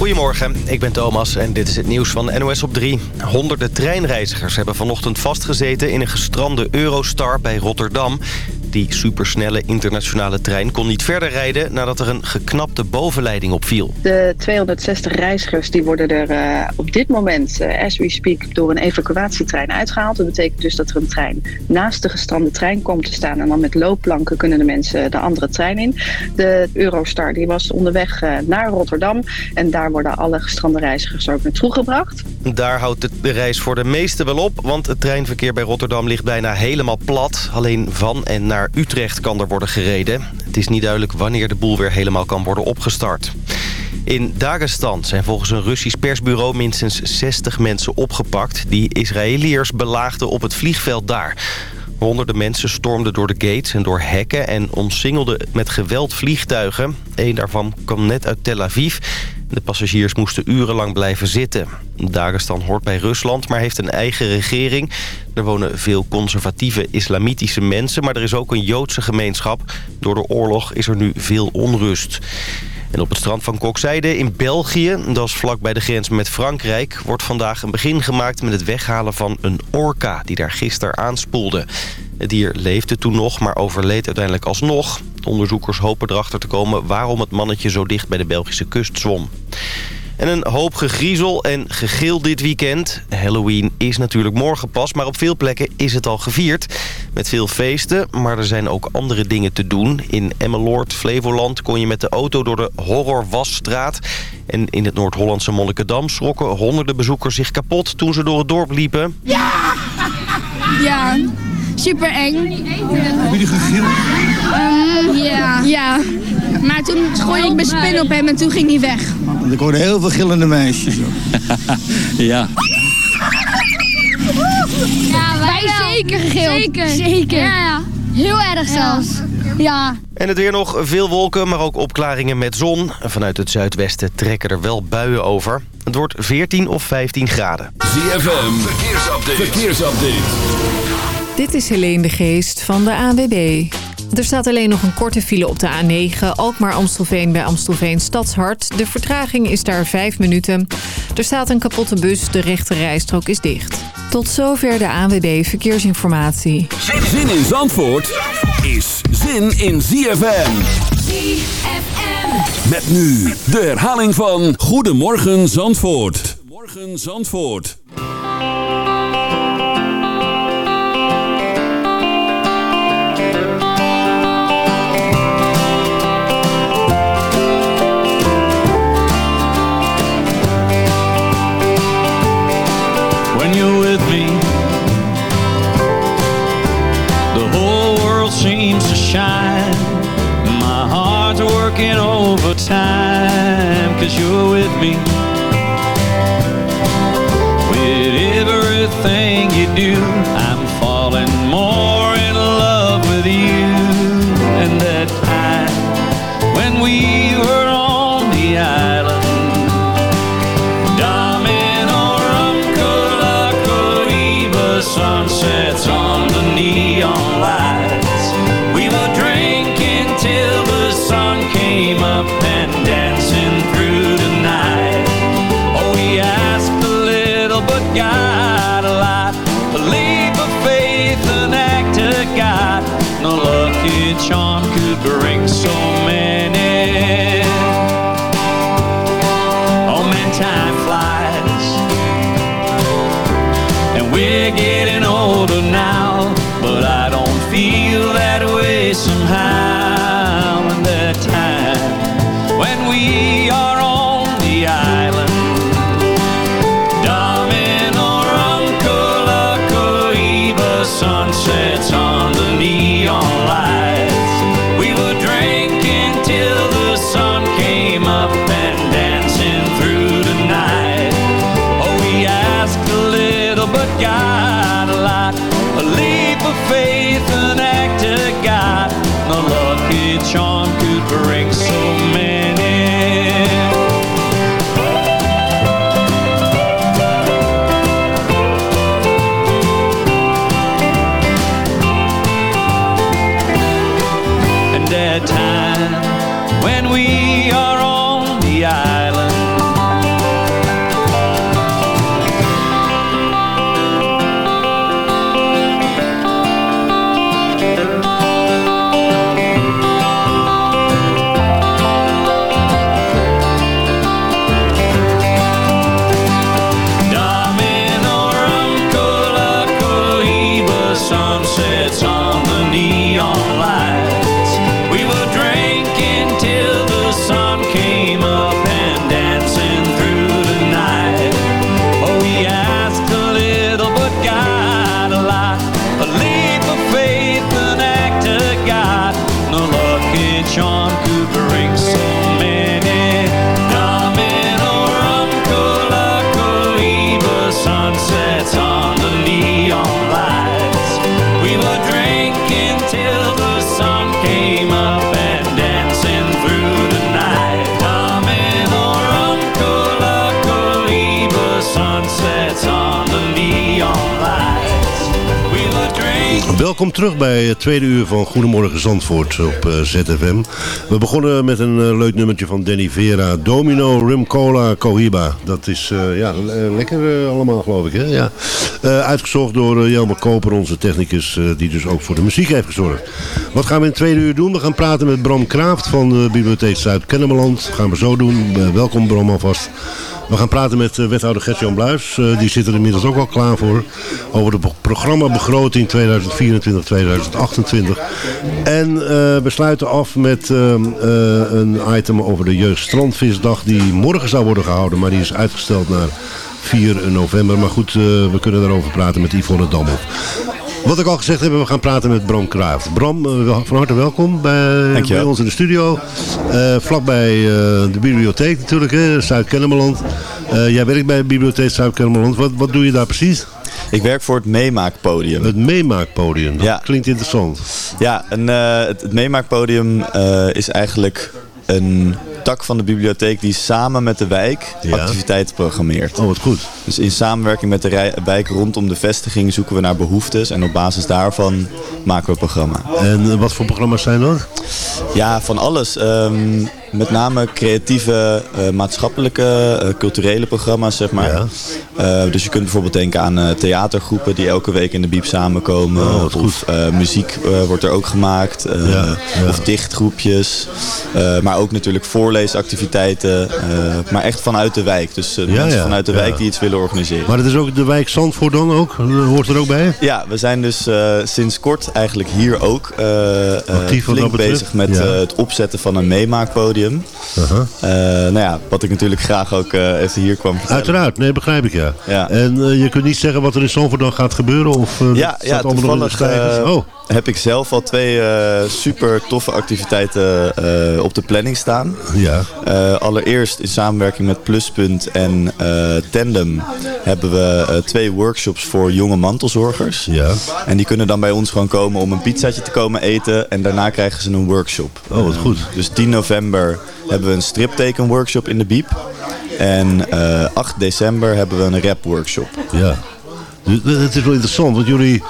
Goedemorgen, ik ben Thomas en dit is het nieuws van NOS op 3. Honderden treinreizigers hebben vanochtend vastgezeten in een gestrande Eurostar bij Rotterdam. Die supersnelle internationale trein kon niet verder rijden nadat er een geknapte bovenleiding opviel. De 260 reizigers die worden er uh, op dit moment, uh, as we speak, door een evacuatietrein uitgehaald. Dat betekent dus dat er een trein naast de gestrande trein komt te staan. En dan met loopplanken kunnen de mensen de andere trein in. De Eurostar die was onderweg uh, naar Rotterdam. En daar worden alle gestrande reizigers ook naartoe gebracht. Daar houdt de reis voor de meesten wel op. Want het treinverkeer bij Rotterdam ligt bijna helemaal plat. Alleen van en naar Utrecht kan er worden gereden. Het is niet duidelijk wanneer de boel weer helemaal kan worden opgestart. In Dagestan zijn volgens een Russisch persbureau minstens 60 mensen opgepakt... die Israëliërs belaagden op het vliegveld daar. Honderden mensen stormden door de gates en door hekken... en omsingelden met geweld vliegtuigen. Eén daarvan kwam net uit Tel Aviv. De passagiers moesten urenlang blijven zitten. Dagestan hoort bij Rusland, maar heeft een eigen regering. Er wonen veel conservatieve islamitische mensen... maar er is ook een Joodse gemeenschap. Door de oorlog is er nu veel onrust. En op het strand van Kokzijde in België, dat is vlak bij de grens met Frankrijk... wordt vandaag een begin gemaakt met het weghalen van een orka die daar gisteren aanspoelde. Het dier leefde toen nog, maar overleed uiteindelijk alsnog. De onderzoekers hopen erachter te komen waarom het mannetje zo dicht bij de Belgische kust zwom. En een hoop gegriezel en gegil dit weekend. Halloween is natuurlijk morgen pas, maar op veel plekken is het al gevierd. Met veel feesten, maar er zijn ook andere dingen te doen. In Emmeloord, Flevoland kon je met de auto door de Horror-Wasstraat. En in het Noord-Hollandse Monnikendam schrokken honderden bezoekers zich kapot toen ze door het dorp liepen. Ja! Ja, super eng. Heb je gegild? Um, ja. ja. Maar toen gooide ik mijn spin op hem en toen ging hij weg. Want ik hoorde heel veel gillende meisjes. ja. Ja, wij, wij zeker gegild. Zeker. Zeker. Ja, ja. Heel erg zelfs. Ja. En het weer nog veel wolken, maar ook opklaringen met zon. Vanuit het zuidwesten trekken er wel buien over. Het wordt 14 of 15 graden. ZFM, verkeersupdate. verkeersupdate. Dit is Helene de Geest van de ANWB. Er staat alleen nog een korte file op de A9, Alkmaar-Amstelveen bij Amstelveen Stadshart. De vertraging is daar 5 minuten. Er staat een kapotte bus, de rechte rijstrook is dicht. Tot zover de ANWB Verkeersinformatie. Zin in Zandvoort is zin in ZFM. ZFM. Met nu de herhaling van Goedemorgen Zandvoort. Morgen Zandvoort. Shine My heart's working overtime Cause you're with me. With everything you do I'm Sean. Welkom terug bij het tweede uur van Goedemorgen Zandvoort op eh, ZFM. We begonnen met een eh, leuk nummertje van Danny Vera. Domino, Rum Cola. Dat is eh, ja, le- lekker allemaal geloof ik. Hè? Ja. Uitgezocht door Jelmer Koper, onze technicus, die dus ook voor de muziek heeft gezorgd. Wat gaan we in het tweede uur doen? We gaan praten met Bram Kraaft van de Bibliotheek Zuid-Kennemerland. Dat gaan we zo doen. Welkom Bram alvast. We gaan praten met uh, wethouder Gert-Jan Bluis. Uh, die zit er inmiddels ook al klaar voor. Over de programmabegroting 2024-2028. En uh, we sluiten af met een item over de Jeugdstrandvisdag. Die morgen zou worden gehouden, maar die is uitgesteld naar 4 november. Maar goed, we kunnen daarover praten met Yvonne Damhoff. Wat ik al gezegd heb, we gaan praten met Bram Kraaf. Bram, van harte welkom bij, bij ons in de studio. Uh, vlakbij uh, de bibliotheek natuurlijk, Zuid-Kennemerland. Uh, jij werkt bij de bibliotheek Zuid-Kennemerland. Wat, wat doe je daar precies? Ik werk voor het Meemaakpodium. Het Meemaakpodium, dat ja. klinkt interessant. Ja, het, het Meemaakpodium is eigenlijk een tak van de bibliotheek die samen met de wijk ja. activiteiten programmeert. Oh, wat goed. Dus in samenwerking met de wijk rondom de vestiging zoeken we naar behoeftes en op basis daarvan maken we een programma. En wat voor programma's zijn dat? Ja, van alles. Um, met name creatieve, uh, maatschappelijke, uh, culturele programma's, zeg maar. Ja. Uh, dus je kunt bijvoorbeeld denken aan theatergroepen die elke week in de biep samenkomen. Oh, of muziek wordt er ook gemaakt. Ja, ja. Of dichtgroepjes. maar ook natuurlijk voorleesactiviteiten. maar echt vanuit de wijk. Dus mensen vanuit de wijk die iets willen organiseren. Maar het is ook de wijk Zandvoort dan ook? Hoort er ook bij? Ja, we zijn dus sinds kort eigenlijk hier ook Actief flink bezig met het opzetten van een meemaakpodium. Uh -huh. uh, nou ja, wat ik natuurlijk graag ook uh, even hier kwam vertellen. Uiteraard, nee, begrijp ik ja. ja. En uh, je kunt niet zeggen wat er in Zandvoort dan gaat gebeuren? Of, ja, ja toevallig oh. Heb ik zelf al twee super toffe activiteiten op de planning staan. Ja. allereerst in samenwerking met Pluspunt en Tandem hebben we twee workshops voor jonge mantelzorgers. Ja. En die kunnen dan bij ons gewoon komen om een pizzaatje te komen eten en daarna krijgen ze een workshop. Oh, wat goed. Dus 10 november hebben we een striptekenworkshop in de Biep. En uh, 8 december hebben we een rapworkshop. Ja. Het is wel interessant, want jullie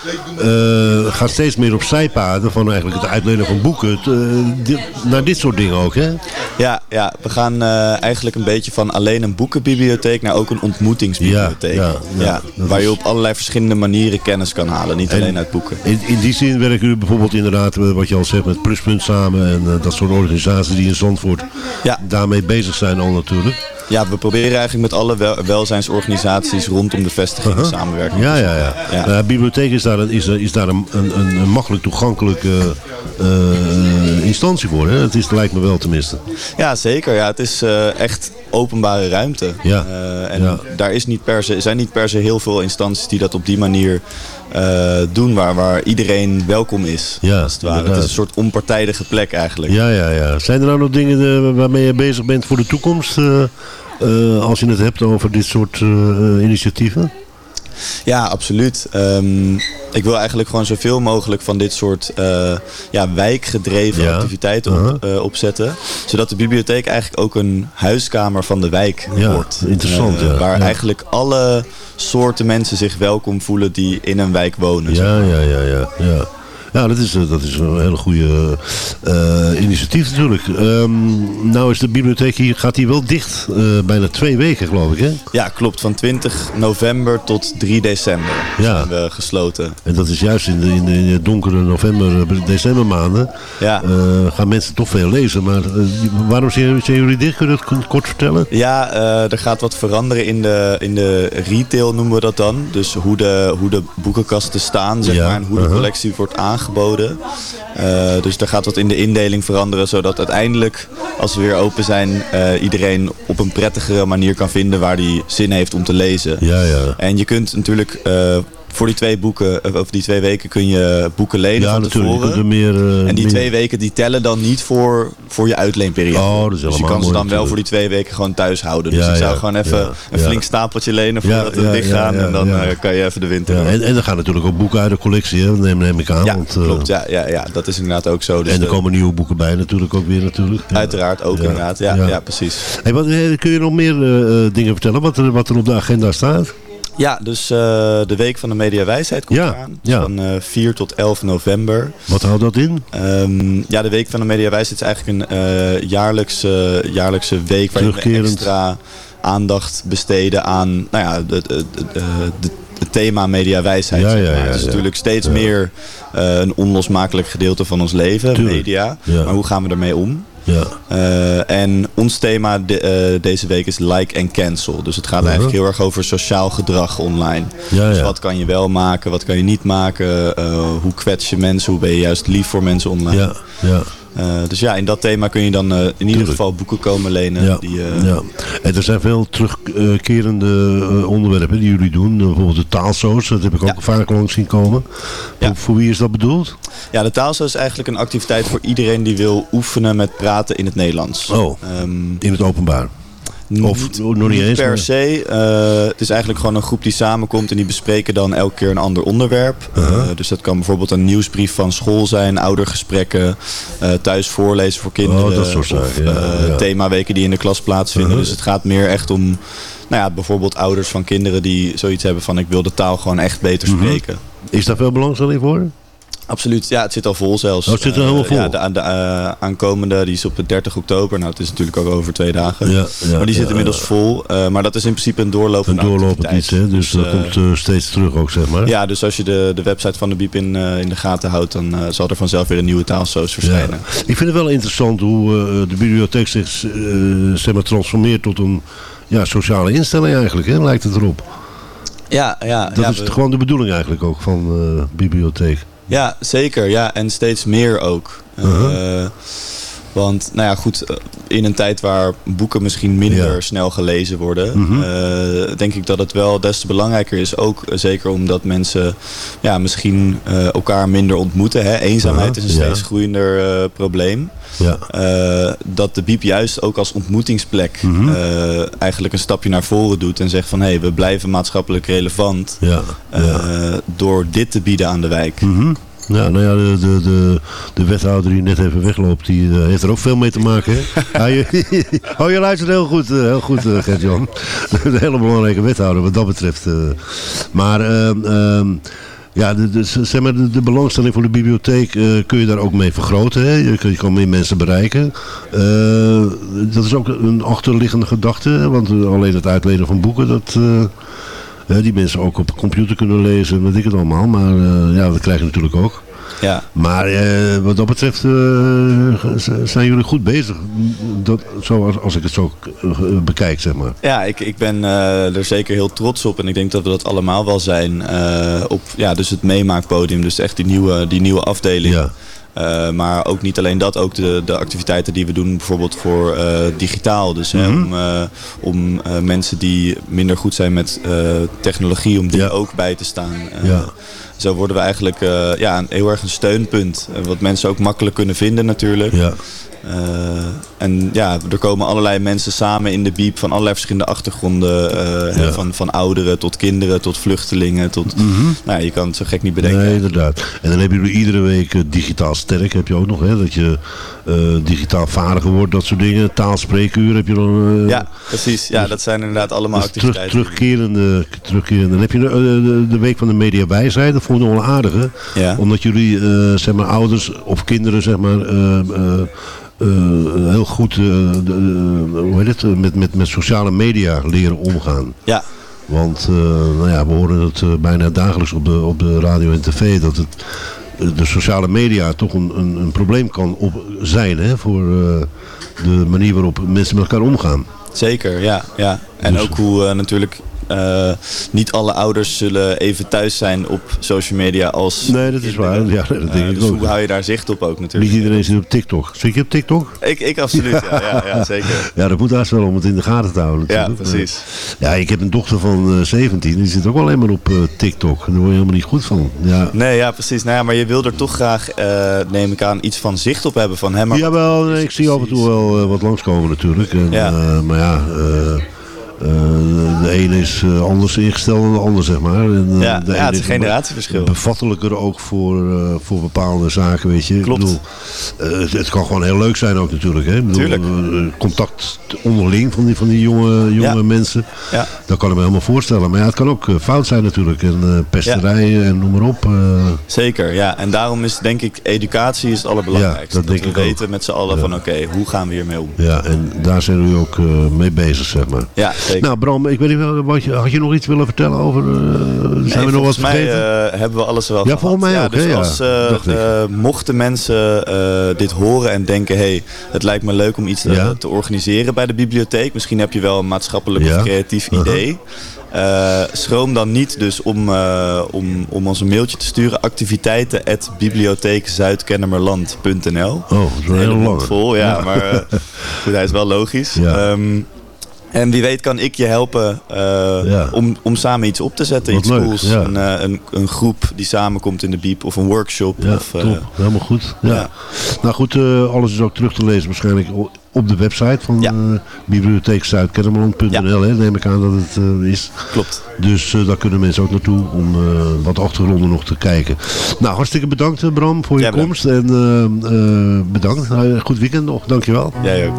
uh, gaan steeds meer op zijpaden van eigenlijk het uitlenen van boeken uh, dit, naar dit soort dingen ook, hè? Ja, ja we gaan uh, eigenlijk een beetje van alleen een boekenbibliotheek naar ook een ontmoetingsbibliotheek. Ja, ja, ja, waar je op allerlei verschillende manieren kennis kan halen, niet en alleen uit boeken. In, in die zin werken jullie bijvoorbeeld inderdaad, wat je al zegt, met Pluspunt samen en dat soort organisaties die in Zandvoort ja. daarmee bezig zijn al natuurlijk. Ja, we proberen eigenlijk met alle wel, welzijnsorganisaties rondom de vestiging uh -huh. samenwerking. Ja, ja, ja. ja. Uh, bibliotheek is daar, een, is, is daar een, een, een makkelijk toegankelijke uh, instantie voor. Hè? Het is, lijkt me wel tenminste. Ja, zeker. Ja, het is uh, echt openbare ruimte. Ja. en ja. daar is niet per se, zijn niet per se heel veel instanties die dat op die manier uh, doen waar, waar iedereen welkom is. Ja, als het, ware. het is een soort onpartijdige plek eigenlijk. Ja, ja, ja. Zijn er nou nog dingen uh, waarmee je bezig bent voor de toekomst? Uh, als je het hebt over dit soort initiatieven? Ja, absoluut. Um, ik wil eigenlijk gewoon zoveel mogelijk van dit soort uh, ja, wijkgedreven ja. activiteiten Uh-huh. op, uh, opzetten. Zodat de bibliotheek eigenlijk ook een huiskamer van de wijk ja, wordt. Interessant, Uh, ja. Waar eigenlijk alle soorten mensen zich welkom voelen die in een wijk wonen. Ja, ja, ja, ja. ja. Ja, dat is, dat is een hele goede uh, initiatief natuurlijk. Um, nou is de bibliotheek hier, gaat hier wel dicht, uh, bijna twee weken geloof ik hè? Ja, klopt. Van 20 november tot 3 december ja. zijn we gesloten. En dat is juist in de, in de, donkere november, december maanden. Ja. Uh, gaan mensen toch veel lezen. Maar waarom zijn, zijn jullie dicht? Kun je dat kort vertellen? Ja, er gaat wat veranderen in de, in de retail noemen we dat dan. Dus hoe de, hoe de boekenkasten staan zeg ja. maar, en hoe de -huh. collectie wordt aangeboden. Uh, dus er gaat wat in de indeling veranderen, zodat uiteindelijk, als we weer open zijn, uh, iedereen op een prettigere manier kan vinden waar hij zin heeft om te lezen. Ja, ja. En je kunt natuurlijk uh, voor die twee boeken, of die twee weken kun je boeken lenen ja, van natuurlijk. tevoren. Je meer, uh, en die meer... twee weken die tellen dan niet voor, voor je uitleenperiode. Oh, dat is dus je kan ze dan wel voor die twee weken gewoon thuis houden. Dus ja, ik zou ja, gewoon even een flink stapeltje lenen voordat we dicht gaan. en dan uh, kan je even de winter ja, en, en er gaan natuurlijk ook boeken uit de collectie, hè? Neem, neem ik aan. Ja, want, uh, klopt. Ja, ja, ja, dat is inderdaad ook zo. Dus en er de... komen nieuwe boeken bij natuurlijk ook weer natuurlijk. Uiteraard ook inderdaad. Ja, ja. precies. Hey, wat, kun je nog meer dingen vertellen wat er, wat er op de agenda staat? Ja, dus eh, de Week van de Mediawijsheid komt Ja, eraan. ja. Van eh 4 tot 11 november. Wat houdt dat in? Ehm, ja, de Week van de Mediawijsheid is eigenlijk een eh, jaarlijkse, jaarlijkse week waarin we extra aandacht besteden aan nou ja, de, de, de, de- het thema mediawijsheid. Ja, ja, ja, het is natuurlijk steeds meer eh, een onlosmakelijk gedeelte van ons leven, Tuurlijk. media. Maar hoe gaan we ermee om? Ja. Eh, en ons thema de- eh, deze week is like and cancel. Dus het gaat eigenlijk heel erg over sociaal gedrag online. Ja, Dus ja. wat kan je wel maken, wat kan je niet maken? eh, hoe kwets je mensen? Hoe ben je juist lief voor mensen online? Ja, ja. Eh, dus ja, in dat thema kun je dan eh, in ieder geval boeken komen lenen. Ja, Die, eh, ja. En er zijn veel terugkerende onderwerpen die jullie doen. Bijvoorbeeld de taalsoos, dat heb ik ook vaak langs zien komen. Voor, voor wie is dat bedoeld? Ja, de taalzo is eigenlijk een activiteit voor iedereen die wil oefenen met praten in het Nederlands. Oh, Ehm, in het openbaar. Of niet, nog niet eens, per se. Eh, het is eigenlijk gewoon een groep die samenkomt en die bespreken dan elke keer een ander onderwerp. Uh-huh. Eh, dus dat kan bijvoorbeeld een nieuwsbrief van school zijn, oudergesprekken, eh, thuis voorlezen voor kinderen. Oh, dat soort of zaken, ja, ja. themaweken die in de klas plaatsvinden. Uh-huh. Dus het gaat meer echt om, nou ja, bijvoorbeeld ouders van kinderen die zoiets hebben van ik wil de taal gewoon echt beter Mhm. spreken. Is daar veel belangstelling voor? Absoluut, ja, het zit al vol zelfs. Oh, het zit er Eh, helemaal vol? Ja, de, de eh, aankomende, die is op de 30 oktober. Nou, het is natuurlijk ook over twee dagen. Ja, ja, maar die zit ja, inmiddels ja. vol. Eh, maar dat is in principe een doorlopende Een doorlopend iets, hè? Dus, dat eh, komt eh, steeds terug ook, zeg maar. Ja, dus als je de, de website van de Biep in, eh, in de gaten houdt, dan eh, zal er vanzelf weer een nieuwe taalsoos verschijnen. Ik vind het wel interessant hoe eh, de bibliotheek zich eh, zeg maar, transformeert tot een ja, sociale instelling eigenlijk, hè? lijkt het erop. Ja, ja, Dat ja, is we- gewoon de bedoeling eigenlijk ook van de bibliotheek. Ja, zeker. Ja, en steeds meer ook. Eh, Uh-huh. Want, nou ja, goed, eh, in een tijd waar boeken misschien minder Ja. snel gelezen worden, Mhm. eh, denk ik dat het wel des te belangrijker is. Ook eh, zeker omdat mensen ja, misschien elkaar minder ontmoeten. Hè? Eenzaamheid is een ja. steeds groeiender probleem. Ja. Dat de Biep juist ook als ontmoetingsplek Mhm. eigenlijk een stapje naar voren doet en zegt van hé, hey, we blijven maatschappelijk relevant door dit te bieden aan de wijk. Mhm. Ja, nou ja, de, de, de, de wethouder die net even wegloopt, die eh, heeft er ook veel mee te maken. Hè? Je, oh, je luistert heel goed, eh, heel goed eh, Gert-Jan. Een hele belangrijke wethouder wat dat betreft. Maar, ehm, ehm, ja, de, de, zeg maar, de, de belangstelling voor de bibliotheek kun je daar ook mee vergroten. Hè? Je, kan- je kan meer mensen bereiken. Dat is ook een achterliggende gedachte, want alleen het uitlenen van boeken, dat... die mensen ook op computer kunnen lezen, weet ik het allemaal. Maar eh, ja, dat krijg je natuurlijk ook. Ja. Maar eh, wat dat betreft eh, zijn jullie goed bezig. Dat, zoals als ik het zo bekijk, zeg maar. Ja, ik, ik ben er zeker heel trots op. En ik denk dat we dat allemaal wel zijn. op ja, dus het meemaakpodium. Dus echt die nieuwe, die nieuwe afdeling. Ja. Eh, maar ook niet alleen dat, ook de, de activiteiten die we doen bijvoorbeeld voor eh, digitaal. Dus hè, Mhm. om, eh, om mensen die minder goed zijn met technologie, om die ook bij te staan. Ja. Zo worden we eigenlijk eh, ja, een, heel erg een steunpunt. eh, wat mensen ook makkelijk kunnen vinden natuurlijk. Ja. Eh, en ja, er komen allerlei mensen samen in de biep van allerlei verschillende achtergronden. Ja. van, van ouderen tot kinderen, tot vluchtelingen. Tot, Mhm. nou, je kan het zo gek niet bedenken. Nee, inderdaad. En dan hebben jullie iedere week digitaal sterk, heb je ook nog, hè? Dat je digitaal vaardiger wordt, dat soort dingen. Taalspreekuur heb je dan. Ja, precies. Ja, dat zijn inderdaad allemaal dus terug, activiteiten. terugkerende, terugkerende. Dan heb je de, de, de week van de mediawijsheid, vond ik nog wel aardig, hè? Ja. Omdat jullie, eh, zeg maar, ouders of kinderen, zeg maar, eh, eh, heel goed, hoe heet het, met, met, met sociale media leren omgaan. Ja. Want, nou ja, we horen het bijna dagelijks op de, op de radio en tv, dat het, de sociale media toch een, een, een probleem kan op zijn, hè, voor de manier waarop mensen met elkaar omgaan. Zeker, ja. ja. En Dus- ook hoe natuurlijk eh, niet alle ouders zullen even thuis zijn op social media als Nee, dat is waar. Ja, dat denk Eh, ik dus ook. hoe hou je daar zicht op ook natuurlijk? Niet iedereen zit op TikTok. Zit je op TikTok? Ik, ik absoluut, ja, ja, ja, zeker. Ja, dat moet haast wel om het in de gaten te houden Ja, natuurlijk. precies. Ja, ik heb een dochter van eh, 17, die zit ook alleen maar op eh, TikTok. Daar word je helemaal niet goed van. Ja. Nee, ja, precies. Nou ja, maar je wil er toch graag, eh, neem ik aan, iets van zicht op hebben van hem. Jawel, nee, ik zie af en toe wel eh, wat langskomen natuurlijk. En, Ja. eh, maar ja, eh, de ene is eh, anders ingesteld dan de ander, zeg maar. En, eh, Ja, de ja, het is een generatieverschil. Bevattelijker ook voor, voor bepaalde zaken, weet je. Klopt. Ik bedoel, het, het kan gewoon heel leuk zijn ook natuurlijk. Hè? Ik bedoel, Tuurlijk. contact onderling van die, van die jonge, jonge Ja. mensen. Ja. Dat kan ik me helemaal voorstellen. Maar ja, het kan ook fout zijn natuurlijk. En pesterijen en noem maar op. Zeker, ja. En daarom is denk ik educatie is het allerbelangrijkste. Ja, dat denk we ik ook. weten met z'n allen van oké, hoe gaan we hiermee om? ja, en daar zijn jullie ook mee bezig, zeg maar. Ja, zeker. Nou Bram, ik weet niet wel, wat je, had je nog iets willen vertellen over... eh, zijn Nee, we nog wat mij vergeten? eh, hebben we alles wel Ja, gehad. volgens mij ook, Dus ja. als, eh, eh, mochten mensen eh, dit horen en denken... hey, het lijkt me leuk om iets te, Ja. te organiseren bij de bibliotheek. Misschien heb je wel een maatschappelijk Ja. of creatief Uh-huh. idee. Eh, schroom dan niet dus om, eh, om, om ons een mailtje te sturen. Activiteiten at bibliotheekzuidkennemerland.nl Oh, dat is Hele lang. vol, ja. Ja. Maar eh, goed, hij is wel logisch. Ja. Ehm, en wie weet kan ik je helpen eh, Ja. om, om samen iets op te zetten. Wat iets leuk, cools. ja. Een, eh, een, een groep die samenkomt in de biep of een workshop. Ja, of, eh, top. Helemaal goed. Ja. Nou goed, alles is ook terug te lezen waarschijnlijk op de website van Ja. bibliotheekzuidkennemerland.nl. hè, Neem ik aan dat het is. Klopt. Dus daar kunnen mensen ook naartoe om wat achtergronden nog te kijken. Nou, hartstikke bedankt Bram voor je komst. En bedankt. Nou, goed weekend nog. Dankjewel. Jij ook.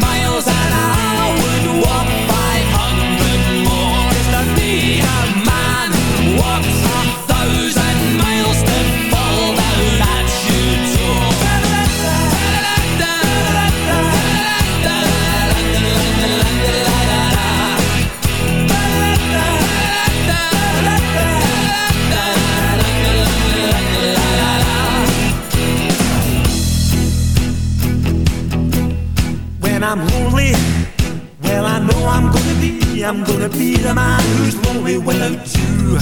I'm gonna be the man who's lonely without you.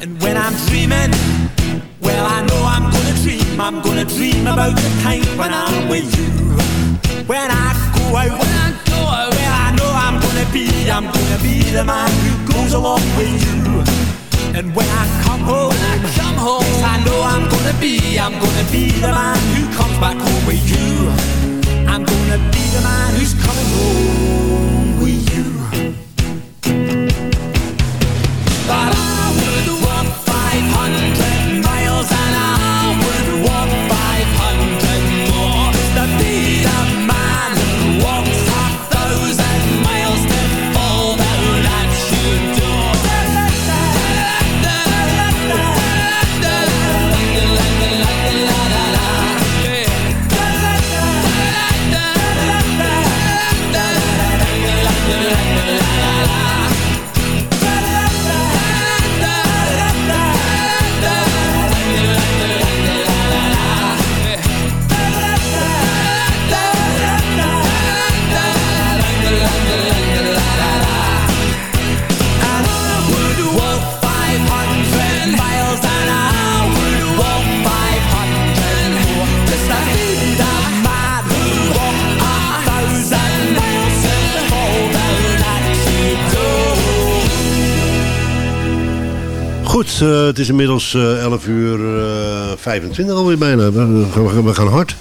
And when I'm dreaming, well I know I'm gonna dream, I'm gonna dream about the time when I'm with you. When I go out, when I go out, well I know I'm gonna be, I'm gonna be the man who goes along with you. And when I come home, when I come home, yes, I know I'm gonna be, I'm gonna be the man who comes back home with you. I'm gonna be the man who's coming home with you. Het is inmiddels eh 11 uur eh 25 alweer bijna. We, gaan hard.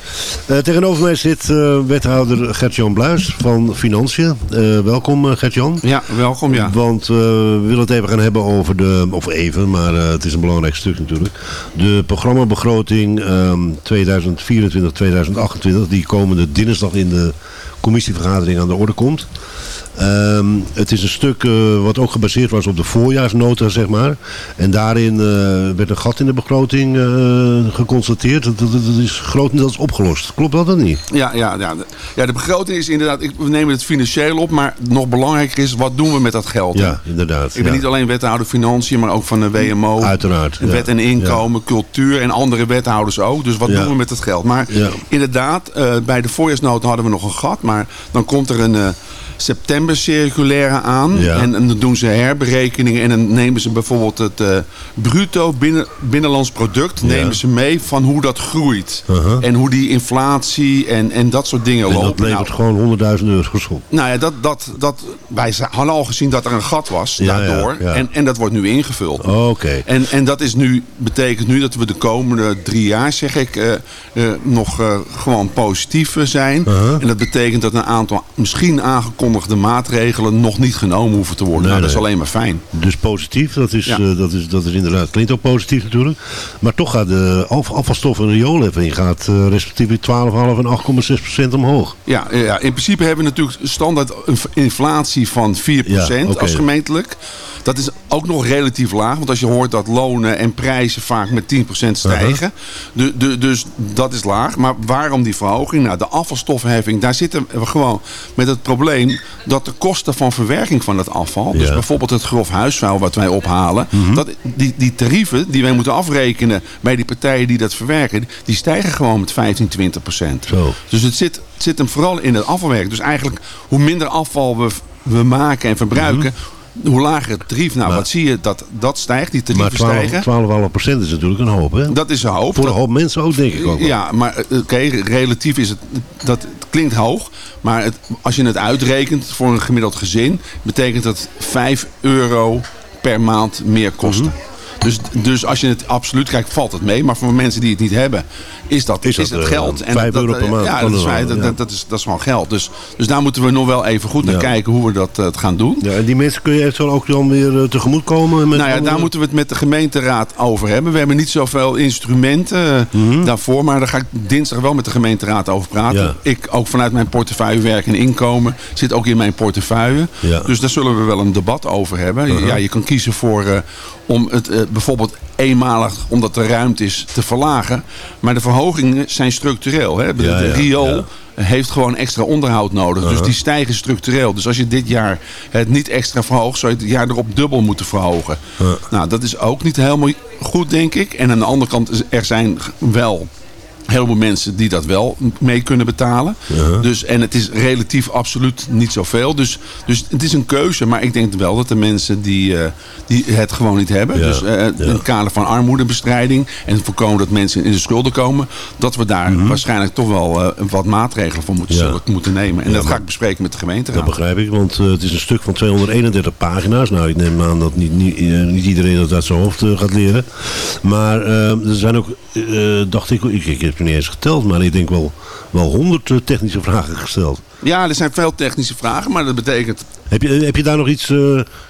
Eh, tegenover mij zit eh, wethouder Gert-Jan Bluis van Financiën. Eh, welkom eh, Gert-Jan. Ja, welkom ja. Want eh, we willen het even gaan hebben over de, of even, maar eh, het is een belangrijk stuk natuurlijk. De programmabegroting ehm 2024-2028 die komende dinsdag in de commissievergadering aan de orde komt. Ehm, het is een stuk eh, wat ook gebaseerd was op de voorjaarsnota, zeg maar. En daarin eh, werd een gat in de begroting eh, geconstateerd. Dat, dat, dat is grotendeels opgelost. Klopt dat dan niet? Ja, ja, ja. De, ja, de begroting is inderdaad, ik, we nemen het financieel op, maar nog belangrijker is, wat doen we met dat geld? Ja, inderdaad. Ik ben ja. niet alleen wethouder financiën, maar ook van de WMO. Uiteraard, ja. Wet en inkomen, cultuur en andere wethouders ook. Dus wat doen we met het geld? Maar inderdaad, bij de voorjaarsnota hadden we nog een gat. Maar dan komt er een september circulaire aan. Ja. En, en dan doen ze herberekeningen. En dan nemen ze bijvoorbeeld het eh, bruto binnen, binnenlands product. Nemen ze mee van hoe dat groeit. Uh-huh. En hoe die inflatie en, en dat soort dingen En lopen. dat levert Nou, gewoon 100.000 euro op. nou ja, dat, dat, dat, wij hadden al gezien dat er een gat was Ja, daardoor. En, en dat wordt nu ingevuld. Oké. En, en dat is nu, betekent nu dat we de komende drie jaar, zeg ik, eh, eh, nog gewoon positief zijn. Uh-huh. En dat betekent betekent dat een aantal misschien aangekondigde maatregelen nog niet genomen hoeven te worden. Nee, nou, dat is alleen maar fijn. Dus positief, dat is, Ja. eh, dat, is, dat is inderdaad, klinkt ook positief natuurlijk. Maar toch gaat de af, afvalstof en rioolheffing gaat eh, respectievelijk 12,5 en 8,6 procent omhoog. Ja, ja, in principe hebben we natuurlijk standaard een inflatie van 4% Ja, als gemeentelijk. Dat is ook nog relatief laag. Want als je hoort dat lonen en prijzen vaak met 10% stijgen. Du- dus dat is laag. Maar waarom die verhoging? Nou, de afvalstoffenheffing. Daar zitten we gewoon met het probleem dat de kosten van verwerking van het afval. Dus bijvoorbeeld het grof huisvuil wat wij ophalen. dat, die, die tarieven die wij moeten afrekenen bij die partijen die dat verwerken. Die stijgen gewoon met 15, 20 procent. Zo. Dus het zit, het zit hem vooral in het afvalwerk. Dus eigenlijk hoe minder afval we, we maken en verbruiken, hoe lager het tarief. Nou, wat zie je? Dat, dat stijgt, die Maar tarieven stijgen. 12 12,5 procent is natuurlijk een hoop, hè? Dat is een hoop. Voor een hoop mensen ook, denk ik ook. wel. Ja, maar eh, oké, relatief is het, dat het klinkt hoog. Maar het, als je het uitrekent voor een gemiddeld gezin, betekent dat 5 euro per maand meer kosten. Mhm. Dus, dus als je het absoluut kijkt, valt het mee. Maar voor mensen die het niet hebben, is dat, Is is dat, eh, geld. vijf dat, euro per maand Ja, dat is, wel, dat, ja. dat, is, dat is gewoon geld. Dus, dus daar moeten we nog wel even goed naar Ja. kijken hoe we dat eh, het gaan doen. Ja, en die mensen kun je eventueel ook dan weer eh, tegemoet komen? Met Nou ja, andere- daar moeten we het met de gemeenteraad over hebben. We hebben niet zoveel instrumenten Mhm. daarvoor. Maar daar ga ik dinsdag wel met de gemeenteraad over praten. Ja. Ik ook vanuit mijn portefeuille werk en inkomen zit ook in mijn portefeuille. Ja. Dus daar zullen we wel een debat over hebben. Uh-huh. Ja, je kan kiezen voor om het bijvoorbeeld eenmalig, omdat er ruimte is, te verlagen. Maar de verhogingen zijn structureel. Hè? De, Ja, de ja, riool ja. heeft gewoon extra onderhoud nodig. Dus Uh-huh. die stijgen structureel. Dus als je dit jaar het niet extra verhoogt, zou je het jaar erop dubbel moeten verhogen. Nou, dat is ook niet helemaal goed, denk ik. En aan de andere kant, er zijn wel een heleboel mensen die dat wel mee kunnen betalen. Dus, en het is relatief absoluut niet zoveel. Dus, dus het is een keuze. Maar ik denk wel dat de mensen die, eh, die het gewoon niet hebben. Ja, Dus eh, in het kader van armoedebestrijding. En voorkomen dat mensen in de schulden komen. Dat we daar waarschijnlijk toch wel eh, wat maatregelen voor moeten, Mhm. Moeten nemen. En dat ga ik bespreken met de gemeenteraad. Dat begrijp ik, want eh, het is een stuk van 231 pagina's. Nou, ik neem aan dat niet, niet, niet iedereen dat uit zijn hoofd gaat leren. Maar er zijn ook, dacht ik, ik, ik heb niet eens geteld, maar ik denk wel, wel 100 eh, technische vragen gesteld. Ja, er zijn veel technische vragen. Maar dat betekent Heb je, heb je daar nog iets, eh,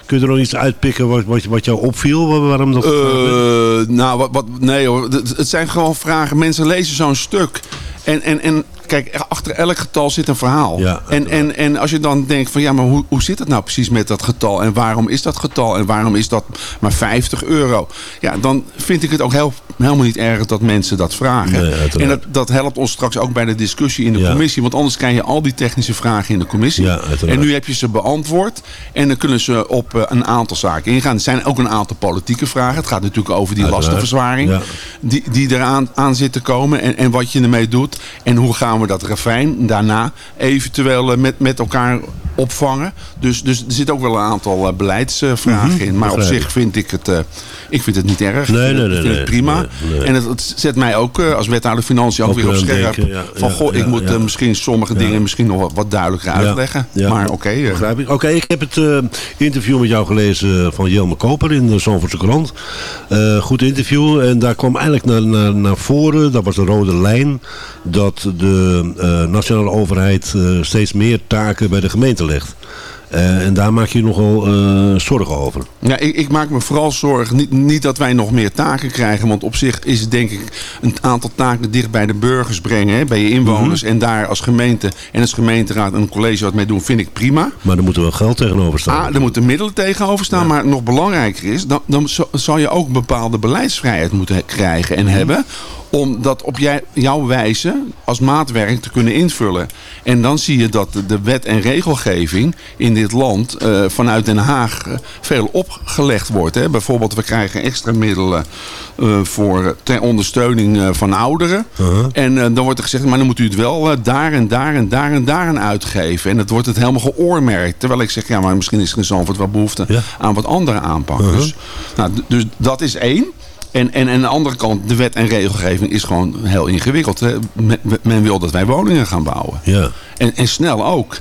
kun je er nog iets uitpikken wat, wat, wat jou opviel? Waar- Waarom dat Eh, nou, wat, wat, nee hoor. Het, het zijn gewoon vragen. Mensen lezen zo'n stuk. En, en, en kijk, achter elk getal zit een verhaal. Ja, en, en, en als je dan denkt van ja, maar hoe, hoe zit het nou precies met dat getal? En waarom is dat getal? En waarom is dat maar 50 euro? Ja, dan vind ik het ook heel, helemaal niet erg dat mensen dat vragen. Nee, en dat, dat helpt ons straks ook bij de discussie in de Ja. commissie. Want anders krijg je al die technische vragen in de commissie. Ja, en nu heb je ze beantwoord. En dan kunnen ze op eh, een aantal zaken ingaan. Er zijn ook een aantal politieke vragen. Het gaat natuurlijk over die Uiteraard. lastenverzwaring. Die, die eraan aan zit te komen. En, en wat je ermee doet. En hoe gaan we dat refijn daarna eventueel eh, met, met elkaar opvangen. Dus, dus er zit ook wel een aantal eh, beleidsvragen Mhm, in. Maar op zich vind ik het, eh, ik vind het niet erg. Nee, ik nee, vind nee, het prima. Nee, nee. En het, het zet mij ook eh, als wethouder financiën ook, Ook weer op scherp. denken, ja, van ja, goh, ik moet misschien sommige dingen misschien nog wat, duidelijker uitleggen. Maar oké. Begrijp ik. Oké, ik heb het interview met jou gelezen van Jelme Koper in de Zandvoortse krant. Goed interview. En daar kwam eigenlijk naar, naar, naar voren, dat was de rode lijn, dat de nationale overheid steeds meer taken bij de gemeente Eh, en daar maak je nogal eh, zorgen over. Ja, ik, ik maak me vooral zorgen. Niet, niet dat wij nog meer taken krijgen. Want op zich is het denk ik een aantal taken dicht bij de burgers brengen. Hè, bij je inwoners. Mhm. En daar als gemeente en als gemeenteraad en een college wat mee doen, vind ik prima. Maar er moet er wel geld tegenover staan. Ah, er moeten middelen tegenover staan. Maar nog belangrijker is, dan, dan zal je ook bepaalde beleidsvrijheid moeten krijgen en hebben. Om dat op jij, jouw wijze als maatwerk te kunnen invullen. En dan zie je dat de- wet en regelgeving in dit land eh, vanuit Den Haag eh, veel opgelegd wordt. Hè. Bijvoorbeeld, we krijgen extra middelen eh, voor, ter ondersteuning van ouderen. En eh, dan wordt er gezegd, maar dan moet u het wel daar en daar en daar en daar aan uitgeven. En het wordt het helemaal geoormerkt. Terwijl ik zeg, ja, maar misschien is er in Zandvoort wel behoefte aan wat andere aanpak. Uh-huh. dus, nou, d- dus dat is één. En, en aan de andere kant, de wet en regelgeving is gewoon heel ingewikkeld. Hè. Men, men wil dat wij woningen gaan bouwen. Ja. En, en snel ook.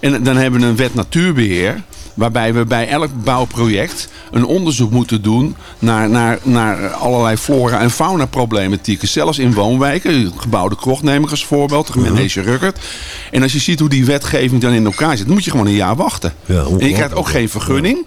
En dan hebben we een wet natuurbeheer. Waarbij we bij elk bouwproject een onderzoek moeten doen naar, naar, naar allerlei flora- en fauna-problematieken. Zelfs in woonwijken. Gebouwde krocht neem ik als voorbeeld. De gemeente Ruckert. En als je ziet hoe die wetgeving dan in elkaar zit, dan moet je gewoon een jaar wachten. en je krijgt ook geen vergunning.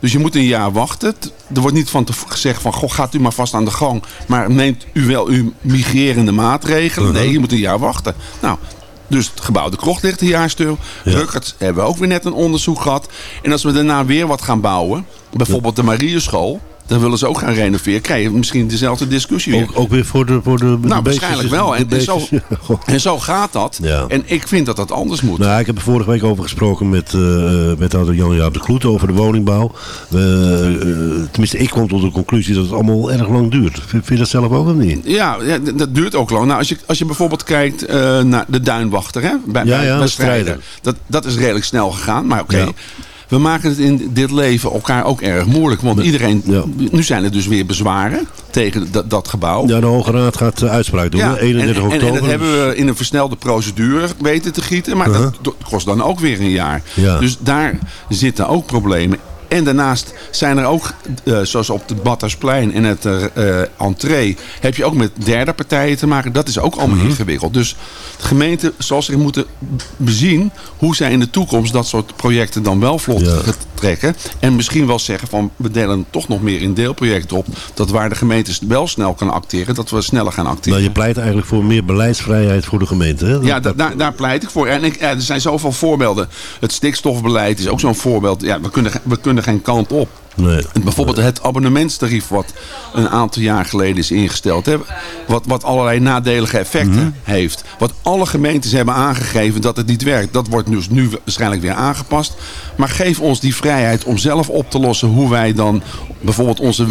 Dus je moet een jaar wachten. Er wordt niet van te gezegd van, goh, gaat u maar vast aan de gang. Maar neemt u wel uw migrerende maatregelen? Nee, je moet een jaar wachten. Nou, dus het gebouwde krocht ligt een jaar stil. Ruckert hebben we ook weer net een onderzoek gehad. En als we daarna weer wat gaan bouwen, bijvoorbeeld de Marieschool... dan willen ze ook gaan renoveren. Krijg je misschien dezelfde discussie weer. Ook, ook weer voor de, voor de, de nou, beestjes, waarschijnlijk wel. En, en, zo, en zo gaat dat. Ja. En ik vind dat dat anders moet. Nou, ik heb er vorige week over gesproken met uh, wethouder Jan-Jaap de Kloet over de woningbouw. Uh, uh, tenminste, ik kom tot de conclusie dat het allemaal erg lang duurt. Vind, je dat zelf ook of niet? Ja, ja dat duurt ook lang. Nou, als, je, als je bijvoorbeeld kijkt uh, naar de duinwachter, hè, bij, Ja, bij, ja, bij de strijden. strijder. Dat, dat is redelijk snel gegaan, maar oké. Ja. We maken het in dit leven elkaar ook erg moeilijk. Want iedereen, nu zijn er dus weer bezwaren tegen dat, dat gebouw. Ja, de Hoge Raad gaat uh, uitspraak doen, Ja, hè? 31 en, oktober. En dat hebben we in een versnelde procedure weten te gieten. Maar Uh-huh. dat do- kost dan ook weer een jaar. Ja. Dus daar zitten ook problemen. En daarnaast zijn er ook, eh, zoals op het Battersplein en het eh, entree, heb je ook met derde partijen te maken. Dat is ook allemaal Mhm. ingewikkeld. Dus de gemeente zal zich moeten bezien hoe zij in de toekomst dat soort projecten dan wel vlot trekken. En misschien wel zeggen van we delen toch nog meer in deelprojecten op. Dat waar de gemeentes wel snel kan acteren, dat we sneller gaan acteren. Nou, je pleit eigenlijk voor meer beleidsvrijheid voor de gemeente, hè? Ja, da- daar, daar pleit ik voor. En ik, ja, er zijn zoveel voorbeelden. Het stikstofbeleid is ook zo'n voorbeeld. Ja, we, kunnen, we kunnen geen kant op. Nee. Bijvoorbeeld het abonnementstarief wat een aantal jaar geleden is ingesteld. Hè, wat, wat allerlei nadelige effecten Mhm. heeft. Wat alle gemeentes hebben aangegeven dat het niet werkt. Dat wordt dus nu waarschijnlijk weer aangepast. Maar geef ons die vrijheid om zelf op te lossen hoe wij dan bijvoorbeeld onze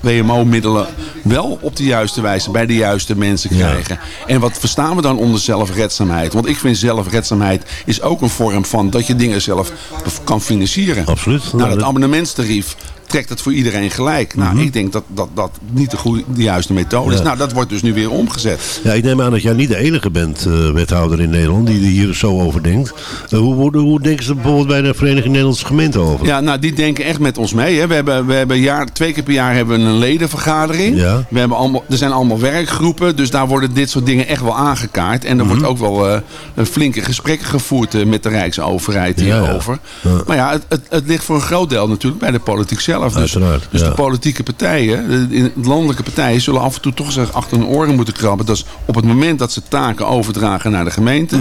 WMO-middelen wel op de juiste wijze bij de juiste mensen Ja. krijgen. En wat verstaan we dan onder zelfredzaamheid? Want ik vind zelfredzaamheid is ook een vorm van dat je dingen zelf kan financieren. Absoluut. Nou, dat- abonnementstarief trekt het voor iedereen gelijk. Nou, ik denk dat dat, dat niet de, goede, de juiste methode is. Nou, dat wordt dus nu weer omgezet. Ja, ik neem aan dat jij niet de enige bent, eh, wethouder in Nederland, die er hier zo over denkt. Eh, hoe, hoe, hoe denken ze bijvoorbeeld bij de Vereniging Nederlandse Gemeenten over? Ja, nou, die denken echt met ons mee. Hè. We hebben, we hebben jaar, twee keer per jaar hebben we een ledenvergadering. Ja. We hebben allemaal, er zijn allemaal werkgroepen, dus daar worden dit soort dingen echt wel aangekaart. En er wordt Mhm. ook wel eh, een flinke gesprekken gevoerd met de Rijksoverheid hierover. Ja. Maar ja, het, het, het ligt voor een groot deel natuurlijk bij de politiek zelf. Dus, dus de politieke partijen, de, landelijke partijen, zullen af en toe toch eens achter hun oren moeten krabben. Dat is op het moment dat ze taken overdragen naar de gemeente.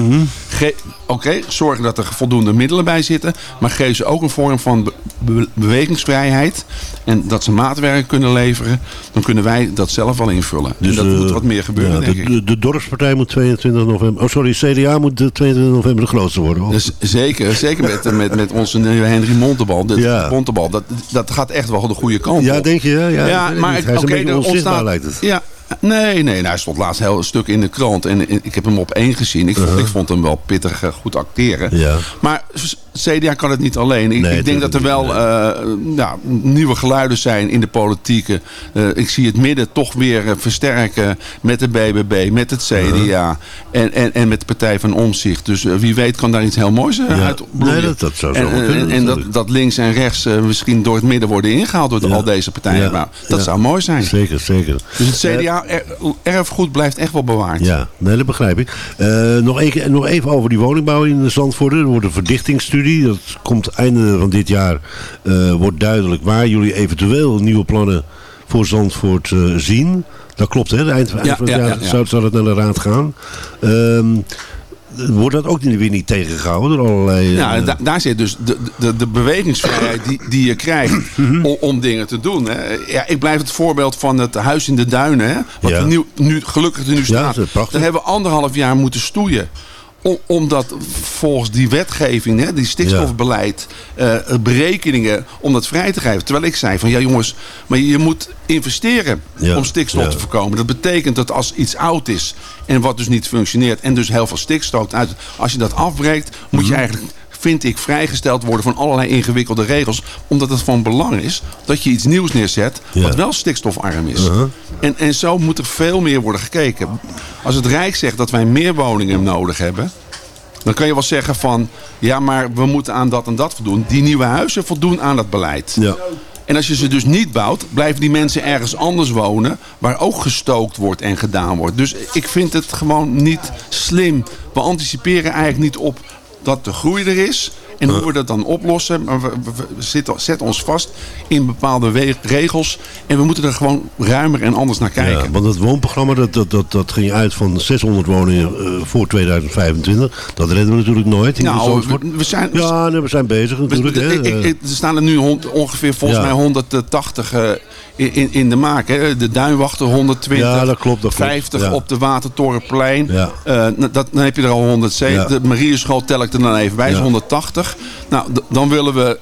Ge- Oké, zorgen dat er voldoende middelen bij zitten. Maar geef ze ook een vorm van be- be- bewegingsvrijheid. En dat ze maatwerk kunnen leveren. Dan kunnen wij dat zelf wel invullen. Dus dat eh, moet wat meer gebeuren, ja, denk de, ik. de, de dorpspartij moet 22 november... Oh, sorry, CDA moet de 22 november de grootste worden. hoor. Dus zeker, zeker met, met, met onze nieuwe Henry Montebal. Ja. Montebal dat, dat gaat echt wel de goede kant Ja, op. denk je? Ja, ja, maar niet. Hij is een oké, beetje er ontstaat- lijkt het. Ja, nee, nee, nou, hij stond laatst heel een stuk in de krant. En, ik heb hem op één gezien. Ik vond, ik vond hem wel pittig eh, goed acteren. Uh-huh. Ja. Maar CDA kan het niet alleen. Ik, Nee, ik denk dat er wel eh, ja, nieuwe geluiden zijn in de politieke. Eh, ik zie het midden toch weer versterken met de BBB, met het CDA Uh-huh. en, en, en met de Partij van Omzicht. Dus wie weet kan daar iets heel moois Ja. uit bloeien. Nee, dat- dat zou zo en, wel en- kunnen, en dat, dat links en rechts misschien door het midden worden ingehaald door al deze partijen. Nou, dat zou mooi zijn. Zeker, zeker. Dus het CDA er- erfgoed blijft echt wel bewaard. Ja, nee, dat begrijp ik. Eh, nog, keer- nog even over die woningbouw in Zandvoort. Er wordt een verdichtingsstudie. Dat komt einde van dit jaar. eh, wordt duidelijk waar jullie eventueel nieuwe plannen voor Zandvoort eh, zien. Dat klopt, hè? Eind, eind Ja, van het ja, jaar ja, ja. Zou, zou het naar de raad gaan. Ehm, wordt dat ook niet- weer niet tegengehouden door allerlei... Ja, eh, da- daar zit dus de, de, de bewegingsvrijheid die, die je krijgt Mhm. om, om dingen te doen. Hè. Ja, ik blijf het voorbeeld van het huis in de duinen. Hè, wat Ja. er nu, nu, gelukkig er nu staat. prachtig. Daar hebben we anderhalf jaar moeten stoeien. Om- omdat volgens die wetgeving, hè, die stikstofbeleid, eh, berekeningen om dat vrij te geven. Terwijl ik zei van ja jongens, maar je moet investeren Ja, om stikstof ja. te voorkomen. Dat betekent dat als iets oud is en wat dus niet functioneert en dus heel veel stikstof uit, als je dat afbreekt, moet Mhm. je eigenlijk vind ik vrijgesteld worden van allerlei ingewikkelde regels. Omdat het van belang is dat je iets nieuws neerzet wat wel stikstofarm is. Uh-huh. en, en zo moet er veel meer worden gekeken. Als het Rijk zegt dat wij meer woningen nodig hebben. Dan kan je wel zeggen van, ja, maar we moeten aan dat en dat voldoen. Die nieuwe huizen voldoen aan dat beleid. Ja. En als je ze dus niet bouwt, blijven die mensen ergens anders wonen... waar ook gestookt wordt en gedaan wordt. Dus ik vind het gewoon niet slim. We anticiperen eigenlijk niet op dat de groei er is... En hoe we dat dan oplossen, maar we, we- we zitten, zetten ons vast in bepaalde regels. En we moeten er gewoon ruimer en anders naar kijken. Ja, want het woonprogramma dat, dat, dat, dat ging uit van 600 woningen eh, voor 2025. Dat redden we natuurlijk nooit. Nou, we- we zijn- Ja, nee, we zijn bezig natuurlijk. We- ik- ik- er staan er nu ongeveer volgens Ja. mij 180 eh, in, in, de maak. Hè. De Duinwachter 120. Ja, dat klopt, dat klopt. 50 Ja. op de Watertorenplein. Ja. Eh, dat, dan heb je er al 107. Ja. De Marieschool tel ik er dan even bij, is Ja. 180. Nou, dan willen we...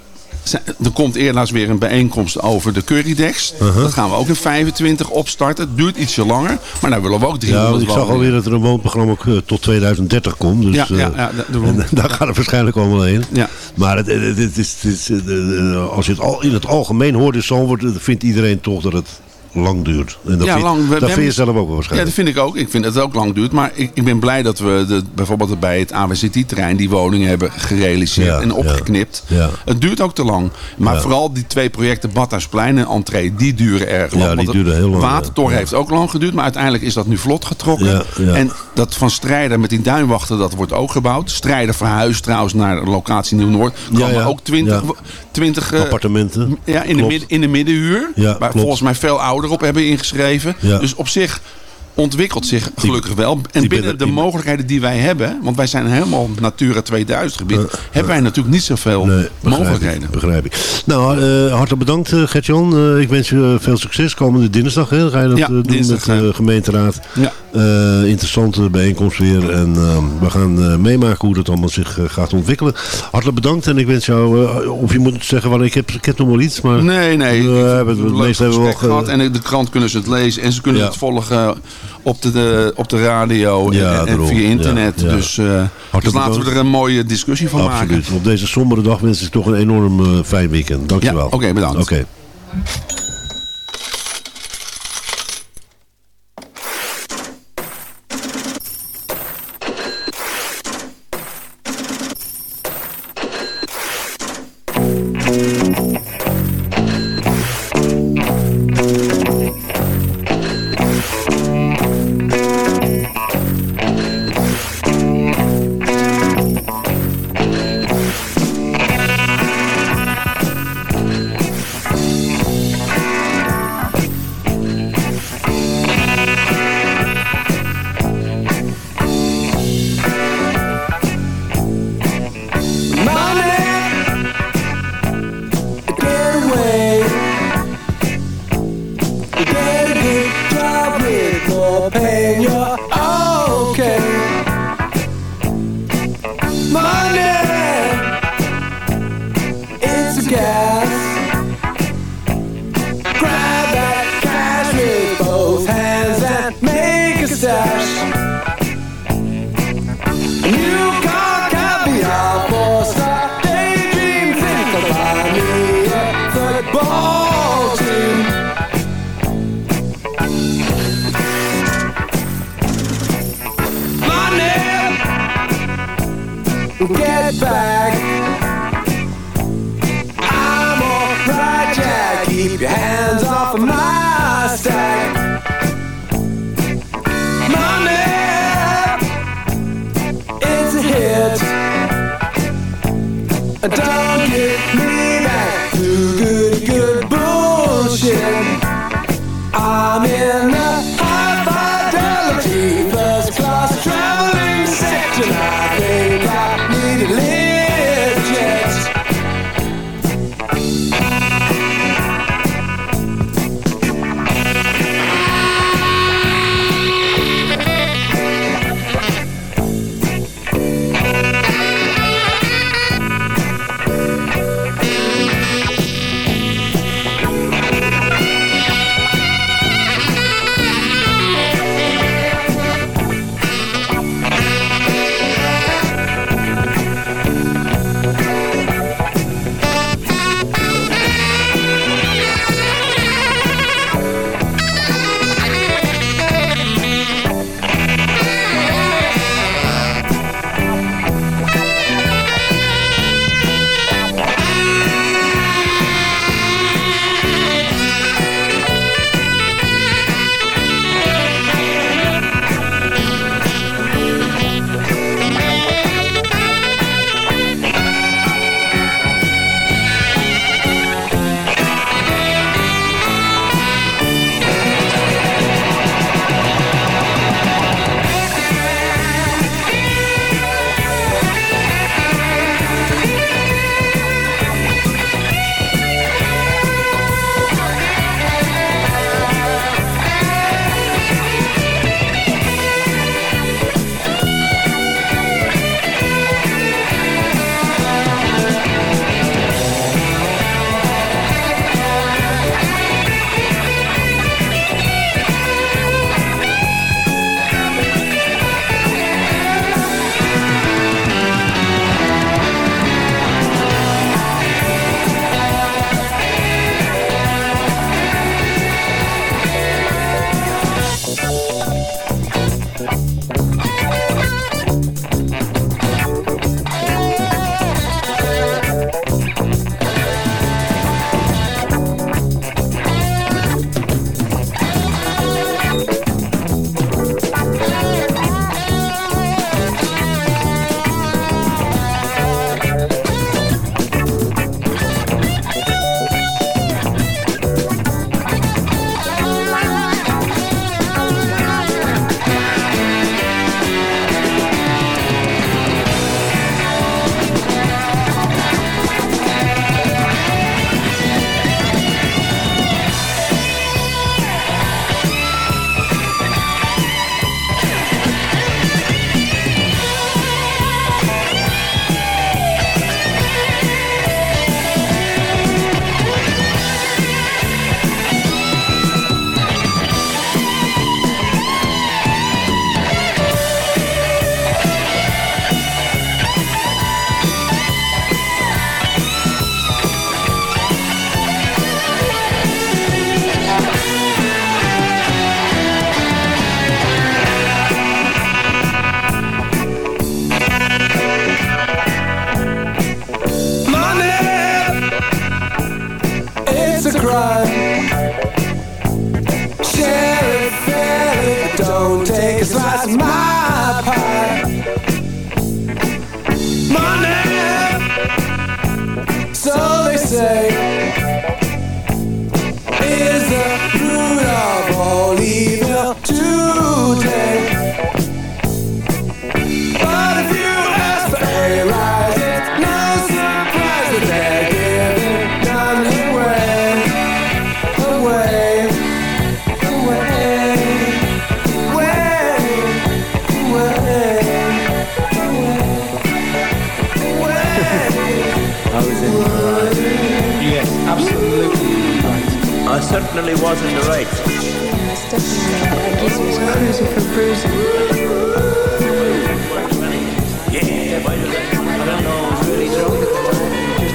Er komt eerlaas weer een bijeenkomst over de Currydex. Uh-huh. Dat gaan we ook in 25 opstarten. Het duurt ietsje langer. Maar dan willen we ook Ja, 300 want ik zag alweer dat er een woonprogramma ook, eh, tot 2030 komt. Dus, Ja, ja, eh, ja, en daar gaat het waarschijnlijk allemaal heen. Ja. Maar het, het, het is, eh, als je het al, in het algemeen hoort in Zandvoort, vindt iedereen toch dat het lang duurt. En dat, Ja, vind, lang. Dat vind je zelf ook wel Ja, waarschijnlijk. dat vind ik ook. Ik vind dat het ook lang duurt. Maar ik, ik ben blij dat we de, bijvoorbeeld bij het AWCT-terrein die woningen hebben gerealiseerd Ja, en opgeknipt. Ja. Het duurt ook te lang. Maar Ja. vooral die twee projecten Badhuisplein en Entree, die duren erg lang. Ja, die duren heel lang, Watertoren ja. heeft ook lang geduurd, maar uiteindelijk is dat nu vlot getrokken. Ja, ja. En dat van Strijder met die duinwachten, dat wordt ook gebouwd. Strijder verhuist trouwens naar de locatie Nieuw-Noord. Ja, komen ja. ook 20, Ja. 20 eh, Appartementen. ja, in de, midden, in de middenhuur. Ja, klopt. volgens mij veel ouderen op hebben ingeschreven. Ja. Dus op zich ontwikkelt zich gelukkig wel. En binnen de mogelijkheden die wij hebben... want wij zijn helemaal Natura 2000 gebied... hebben wij natuurlijk niet zoveel Nee, begrijp mogelijkheden. Ik, begrijp ik. Nou, eh, hartelijk bedankt uh, Gert-Jan. Eh, ik wens je eh, veel succes komende dinsdag. Hè? Ga je dat Ja, eh, doen dinsdag, met de gemeenteraad. Ja. Eh, interessante bijeenkomst weer. En eh, we gaan eh, meemaken hoe dat allemaal zich eh, gaat ontwikkelen. Hartelijk bedankt. En ik wens jou, of je moet zeggen, want ik heb, ik heb nog wel iets. Maar Nee, nee. We hebben het meeste hebben we gehad. En de krant kunnen ze het lezen. En ze kunnen Ja. het volgen op de, de, op de radio en- Ja, en, en daarom. via internet. Ja. Dus, dus laten we er een mooie discussie van maken. Absoluut. Op deze sombere dag wens ik toch een enorm fijn weekend. Dankjewel. Ja, oké, bedankt. Oké. Football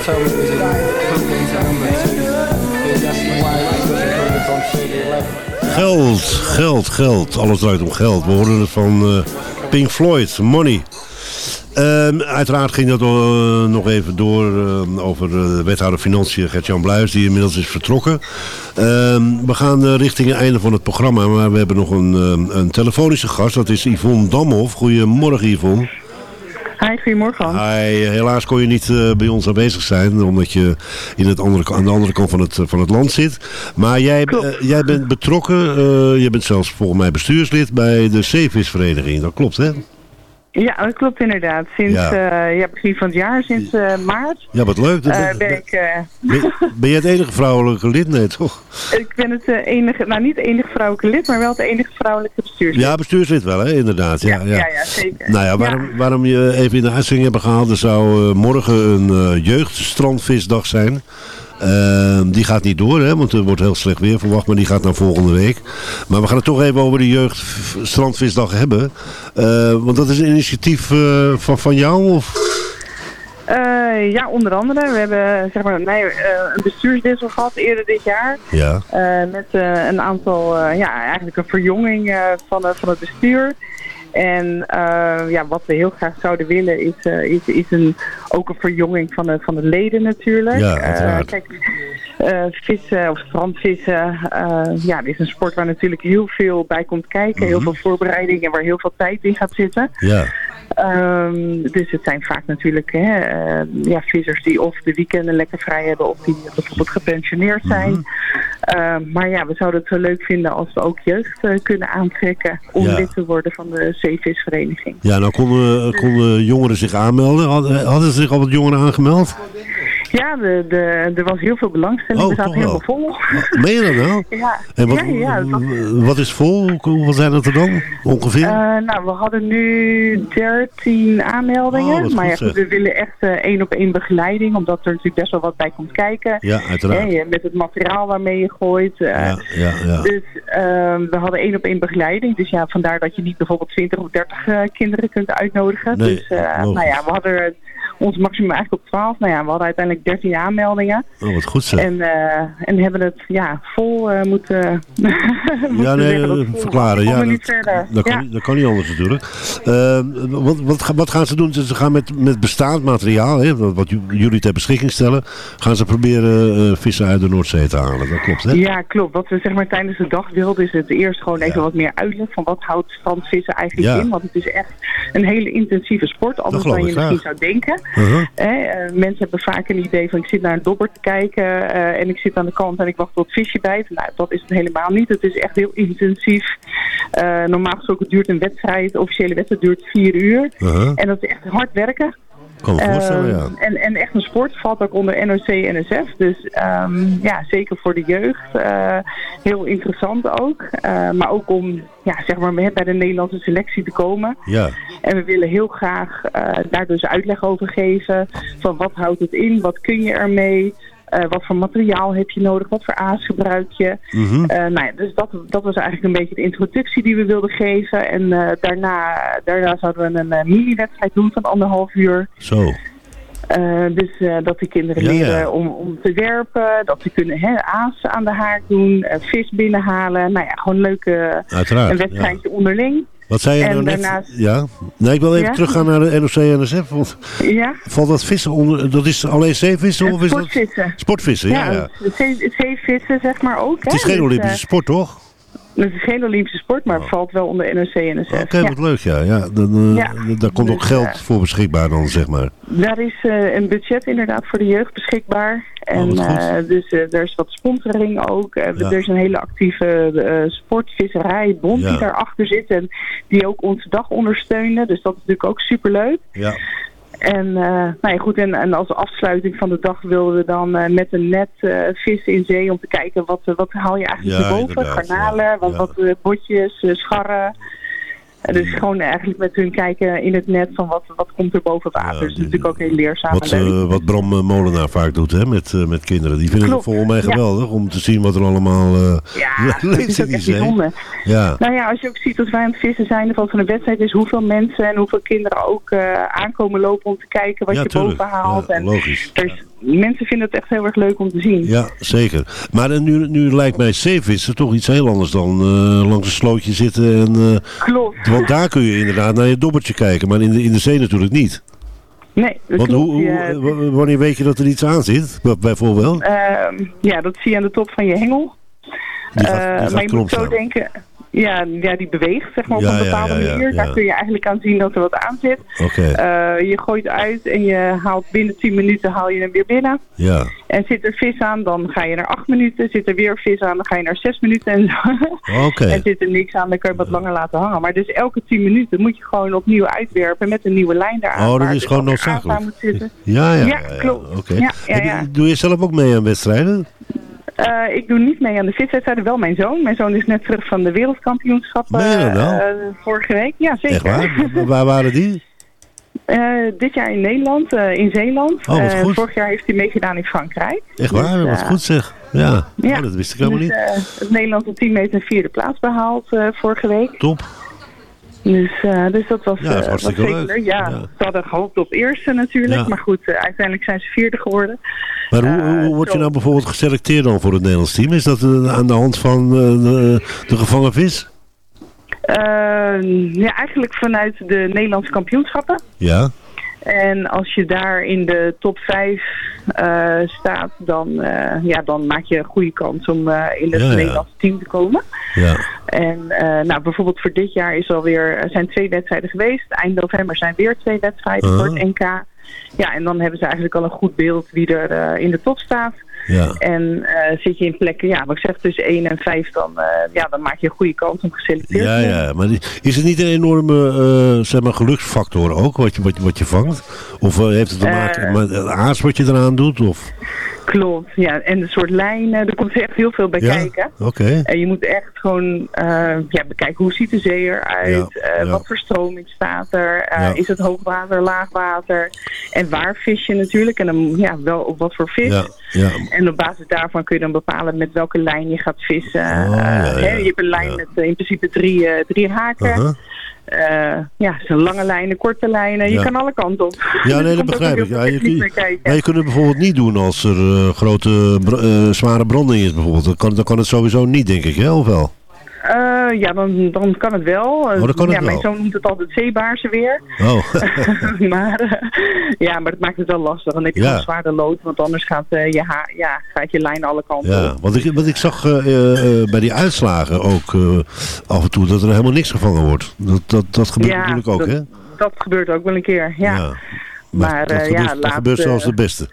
told me it was a cocaine number two. Yeah, that's why it was recorded on 311. Geld, geld, geld. Alles draait om geld. We hoorden het van eh, Pink Floyd, Money. Ehm, uiteraard ging dat eh, nog even door eh, over de wethouder Financiën Gert-Jan Bluis, die inmiddels is vertrokken. Ehm, we gaan richting het einde van het programma, maar we hebben nog een, een telefonische gast. Dat is Yvonne Damhoff. Goedemorgen Yvonne. Hi, goedemorgen. Hi, helaas kon je niet eh, bij ons aanwezig zijn, omdat je in het andere, aan de andere kant van het, van het land zit. Maar jij, eh, jij bent betrokken, eh, je bent zelfs volgens mij bestuurslid bij de Zeevisvereniging. Dat klopt hè? Ja, dat klopt inderdaad. Sinds Ja. ja. ja, begin van het jaar, sinds eh, maart, Ja, wat leuk. Dat- eh, dat- ben ik... eh, Ben, ben jij het enige vrouwelijke lid? Nee, toch? ik ben het eh, enige, nou niet het enige vrouwelijke lid, maar wel het enige vrouwelijke bestuurslid. Ja, bestuurslid wel, hè? inderdaad. Ja, ja, ja, ja, zeker. Nou ja, waarom, waarom je even in de uitzending hebben gehaald, er zou eh, morgen een eh, jeugdstrandvisdag zijn. Ehm, die gaat niet door, hè, want er wordt heel slecht weer verwacht, maar die gaat naar volgende week. Maar we gaan het toch even over de jeugdstrandvisdag hebben. Eh, want dat is een initiatief eh, van, van jou? Of? Eh, ja, onder andere. We hebben zeg maar, nee, eh, een bestuurswissel gehad eerder dit jaar. Ja. Met een aantal, ja, eigenlijk een verjonging van, van het bestuur. En eh, ja, wat we heel graag zouden willen is, eh, is, is een, ook een verjonging van de, van de leden natuurlijk. Ja, Eh, uiteraard. kijk, vissen of strandvissen, ja, dit is een sport waar natuurlijk heel veel bij komt kijken. Heel Mhm. veel voorbereiding en waar heel veel tijd in gaat zitten. Ja. Ehm, dus het zijn vaak natuurlijk hè, eh, ja, vissers die of de weekenden lekker vrij hebben of die bijvoorbeeld gepensioneerd zijn. Ehm, maar ja, we zouden het zo leuk vinden als we ook jeugd eh, kunnen aantrekken om Ja. lid te worden van de zeevisvereniging. Ja, nou konden, konden jongeren zich aanmelden. Hadden, hadden zich al wat jongeren aangemeld? Ja, de, de, er was heel veel belangstelling. Oh, we zaten wel. helemaal vol. Meen je dat nou? Ja, En wat, ja, ja. was- wat is vol? Hoe- Hoeveel zijn het er dan? Ongeveer? Eh, nou, we hadden nu 13 aanmeldingen. Oh, maar ja, goed, we willen echt eh, één op één begeleiding, omdat er natuurlijk best wel wat bij komt kijken. Ja, uiteraard. Met het materiaal waarmee je gooit. eh, ja, ja, ja. Dus ehm, we hadden één op één begeleiding. Dus ja, vandaar dat je niet bijvoorbeeld 20 of 30 eh, kinderen kunt uitnodigen. Nee, dus nou ja, we hadden ons maximum eigenlijk op 12. Nou ja, we hadden uiteindelijk 13 aanmeldingen. Oh, wat goed zeg. En, eh, en hebben het ja, vol eh, moeten, moeten Ja, nee, zeggen eh, verklaren. Ja, dat, niet verder. dat, kan, Ja. dat kan niet anders natuurlijk. Eh, wat, wat, wat gaan ze doen? Ze gaan met, met bestaand materiaal, hè, wat, jullie ter beschikking stellen, gaan ze proberen vissen uit de Noordzee te halen. Dat klopt, hè? Ja, klopt. Wat we zeg maar tijdens de dag wilden is het eerst gewoon even wat meer uitleg van wat houdt strandvissen eigenlijk Ja. in. Want het is echt een hele intensieve sport, anders dan je misschien zou denken. Eh, mensen hebben vaak een idee van ik zit naar een dobber te kijken eh, en ik zit aan de kant en ik wacht tot het visje bijt. Nou, dat is het helemaal niet. Het is echt heel intensief. Eh, normaal gesproken duurt een wedstrijd, officiële wedstrijd duurt vier uur. Uh-huh. En dat is echt hard werken. Kan me voorstellen, ja. Ehm, en, en echt een sport valt ook onder NOC en NSF. Dus ehm, ja, zeker voor de jeugd. eh, heel interessant ook. Eh, maar ook om ja, zeg maar, bij de Nederlandse selectie te komen. Ja. En we willen heel graag eh, daar dus uitleg over geven. Van wat houdt het in? Wat kun je ermee? Eh, wat voor materiaal heb je nodig? Wat voor aas gebruik je? Mhm. Eh, nou ja, dus dat, dat was eigenlijk een beetje de introductie die we wilden geven. En eh, daarna, daarna zouden we een mini-wedstrijd doen van anderhalf uur. Zo. Dus dat de kinderen Ja, ja. leren om, om te werpen, dat ze kunnen hè, aas aan de haak doen, vis binnenhalen. Nou ja, gewoon leuk Uiteraard, een wedstrijdje onderling. Wat zei je En nou net? daarnaast- Ja? Nee, ik wil even Ja? teruggaan naar de NOC-NSF. Want Ja? valt dat vissen onder... Dat is alleen zeevissen? Of is dat... Sportvissen. Sportvissen, ja. ja. zee- zeevissen zeg maar ook. Het is hè? geen Dus, Olympische eh, sport, toch? Het is geen Olympische sport, maar het valt wel onder NOC en NSF. Oké, wat leuk, ja. ja, dan, eh, Ja. Daar komt ook Dus, geld eh, voor beschikbaar dan, zeg maar. Daar is eh, een budget inderdaad voor de jeugd beschikbaar. En Oh, eh, dus eh, er is wat sponsoring ook. Ja. Er is een hele actieve sportvisserijbond die daarachter zit. En die ook onze dag ondersteunen. Dus dat is natuurlijk ook superleuk. Ja. En, eh, nou ja, goed, en, en als afsluiting van de dag wilden we dan eh, met een net eh, vissen in zee om te kijken wat, wat haal je eigenlijk Ja, naar boven. inderdaad, Garnalen, wat, wat botjes, scharren. En dus gewoon eigenlijk met hun kijken in het net van wat, wat komt er boven water. dus dat is natuurlijk ook heel leerzaam Wat, eh, wat Bram eh, Molenaar vaak doet hè, met, eh, met kinderen. Die vinden Klopt, het volgens mij ja. geweldig om te zien wat er allemaal uh, Ja, dat is ook echt bijzonder. Ja. Nou ja, als je ook ziet dat wij aan het vissen zijn er een wedstrijd is, hoeveel mensen en hoeveel kinderen ook aankomen lopen om te kijken wat Ja, je tuurlijk. boven haalt. Ja, en logisch. is- mensen vinden het echt heel erg leuk om te zien. Ja, zeker. Maar eh, nu, nu lijkt mij zeevissen toch iets heel anders dan eh, langs een slootje zitten. En, eh, Klopt. Want daar kun je inderdaad naar je dobbertje kijken, maar in de, in de zee natuurlijk niet. Nee, Want hoe, w- wanneer weet je dat er iets aan zit, bijvoorbeeld? Ehm, ja, dat zie je aan de top van je hengel. Die gaat- Eh, die gaat maar je moet zo denken, ja, ja, die beweegt zeg maar op Ja, een bepaalde ja, manier. Daar kun je eigenlijk aan zien dat er wat aan zit. Oké. Eh, je gooit uit en je haalt binnen 10 minuten haal je hem weer binnen. Ja. En zit er vis aan, dan ga je naar 8 minuten. Zit er weer vis aan, dan ga je naar 6 minuten. En, zo. Oké. en zit er niks aan, dan kun je wat langer laten hangen. Maar dus elke 10 minuten moet je gewoon opnieuw uitwerpen met een nieuwe lijn eraan. Oh, dat is dus gewoon noodzakelijk. Ja, ja, Ja, klopt. Doe je zelf ook mee aan wedstrijden? Eh, ik doe niet mee aan de viswedstrijden, wel mijn zoon. Mijn zoon is net terug van de wereldkampioenschappen Meen je dat nou? eh, vorige week. Ja, zeker. Echt waar? Waar- waren die? Eh, dit jaar in Nederland, eh, in Zeeland. Oh, wat Eh, goed. vorig jaar heeft hij meegedaan in Frankrijk. Echt waar? Dus, Wat eh, goed zeg. Ja, Ja, Oh, dat wist ik helemaal dus, niet. eh, het Nederlandse team heeft een vierde plaats behaald eh, vorige week. Top. Dus, eh, dus dat was, Ja, dat eh, was zeker leuk. leuk. Ja, Ja. ze hadden gehoopt op eerste natuurlijk. Ja. Maar goed, eh, uiteindelijk zijn ze vierde geworden. Maar hoe, hoe, word je nou bijvoorbeeld geselecteerd dan voor het Nederlands team? Is dat aan de hand van de, de gevangen vis? Ja, eigenlijk vanuit de Nederlandse kampioenschappen. Ja. En als je daar in de top 5 eh, staat, dan, eh, ja, dan maak je een goede kans om eh, in het Ja, ja. Nederlandse team te komen. Ja. En nou, bijvoorbeeld voor dit jaar is alweer, er zijn twee wedstrijden geweest. Eind november zijn weer twee wedstrijden voor het NK. Ja, en dan hebben ze eigenlijk al een goed beeld wie er in de top staat. Ja. En eh, zit je in plekken, ja, wat ik zeg, tussen 1 en 5, dan, eh, ja, dan maak je een goede kans om geselecteerd Ja, te worden. ja, maar is het niet een enorme eh, zeg maar, geluksfactor ook, wat je, wat, je- wat je vangt? Of heeft het te maken met het aas wat je eraan doet? Of? Klopt, ja. En de soort lijnen, er komt echt heel veel bij Ja? kijken. Oké. En je moet echt gewoon eh, ja, bekijken hoe ziet de zee eruit, Ja, eh, ja. wat voor stroming staat er, eh, is het hoogwater, laagwater en waar vis je natuurlijk en dan, ja, wel op wat voor vis. Ja, ja. En op basis daarvan kun je dan bepalen met welke lijn je gaat vissen. Oh, hè, je hebt een lijn met in principe drie, drie haken. Uh-huh. Eh, ja, zijn lange lijnen, korte lijnen. Je kan alle kanten op. Ja, nee, dat begrijp ik. Ja, je, maar je kunt het bijvoorbeeld niet doen als er eh, grote, eh, zware branding is bijvoorbeeld. Dan kan, dan kan het sowieso niet, denk ik, hè? Of wel? Eh, ja, dan, dan kan het wel. Oh, kan het ja, Mijn zoon noemt het altijd zeebaarsen weer. Oh. maar, eh, ja, maar dat maakt het wel lastig. Dan heb je Ja. gewoon zwaarder lood, want anders gaat, eh, je, ha ja, gaat je lijn alle kanten Ja, op. want ik, want ik zag eh, eh, eh, bij die uitslagen ook eh, af en toe dat er helemaal niks gevangen wordt. Dat, dat, dat gebeurt Ja, natuurlijk ook, dat, hè? Dat gebeurt ook wel een keer, ja. Ja. Maar, dat gebeurt, ja, dat gebeurt zelfs de beste.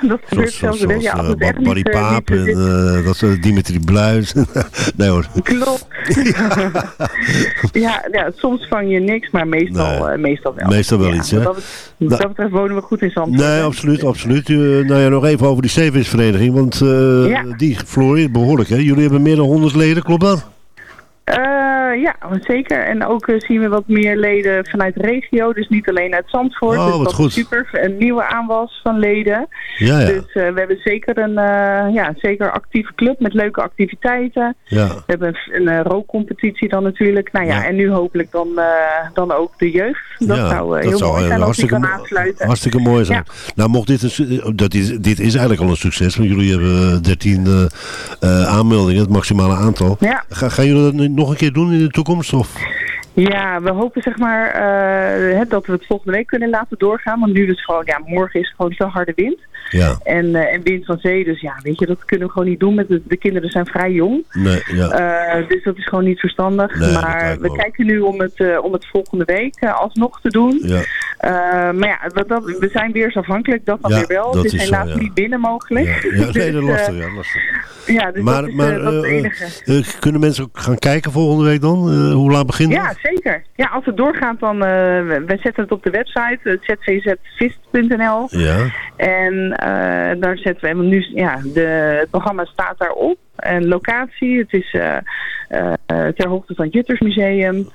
dat gebeurt zelfs wel. Ja, als eh, Barry eh, Paap en eh, dat soort Dimitri Bluis. nee hoor. Klopt. ja, ja, soms vang je niks, maar meestal, meestal wel. Meestal wel Ja, iets, hè? Wat dat, bet- wat dat betreft wonen we goed in Zandvoort. Nee, absoluut, absoluut. Nou ja, nog even over die zeevisvereniging, want Ja. die floreert behoorlijk, hè? Jullie hebben meer dan 100 leden, klopt dat? Eh, ja, zeker. En ook eh, zien we wat meer leden vanuit de regio. Dus niet alleen uit Zandvoort. Oh, dus wat dat goed. is super. Een nieuwe aanwas van leden. Ja, ja. Dus eh, we hebben zeker een eh, ja, zeker actieve club met leuke activiteiten. Ja. We hebben een, een eh, rookcompetitie dan natuurlijk. Nou ja, en nu hopelijk dan, eh, dan ook de jeugd. Dat zou eh, dat heel zou, mooi eh, zijn als die hartstikke kan mo- aansluiten. Hartstikke mooi zijn. Nou, mocht dit een, su- dat is, dit is eigenlijk al een succes, want jullie hebben 13 eh, eh, aanmeldingen, het maximale aantal. Ja. Ga, gaan jullie dat nog een keer doen in de toekomst? Ja, we hopen zeg maar eh, dat we het volgende week kunnen laten doorgaan. Want nu is gewoon, ja, morgen is gewoon zo harde wind. Ja. En, eh, en wind van zee, dus ja, weet je, dat kunnen we gewoon niet doen. Met de, de kinderen zijn vrij jong. Nee, ja. Eh, dus dat is gewoon niet verstandig. Nee, maar we kijken nu om het, om het volgende week alsnog te doen. Ja. Maar ja, dat, dat- we zijn weersafhankelijk, dat dan Ja, weer wel. Het is, is helaas niet binnen mogelijk. Ja, nee, dat is Dus, lastig, ja, lastig. Ja, dus maar dat is, maar dat enige. kunnen mensen ook gaan kijken volgende week dan? Hoe laat begint Ja, zeker. Ja, als het doorgaat, dan... eh we, we zetten het op de website, eh, zvzvist.nl. Ja. En eh, daar zetten we... Nu, ja, de, het programma staat daarop. En locatie, het is eh, eh, ter hoogte van het Juttersmuseum.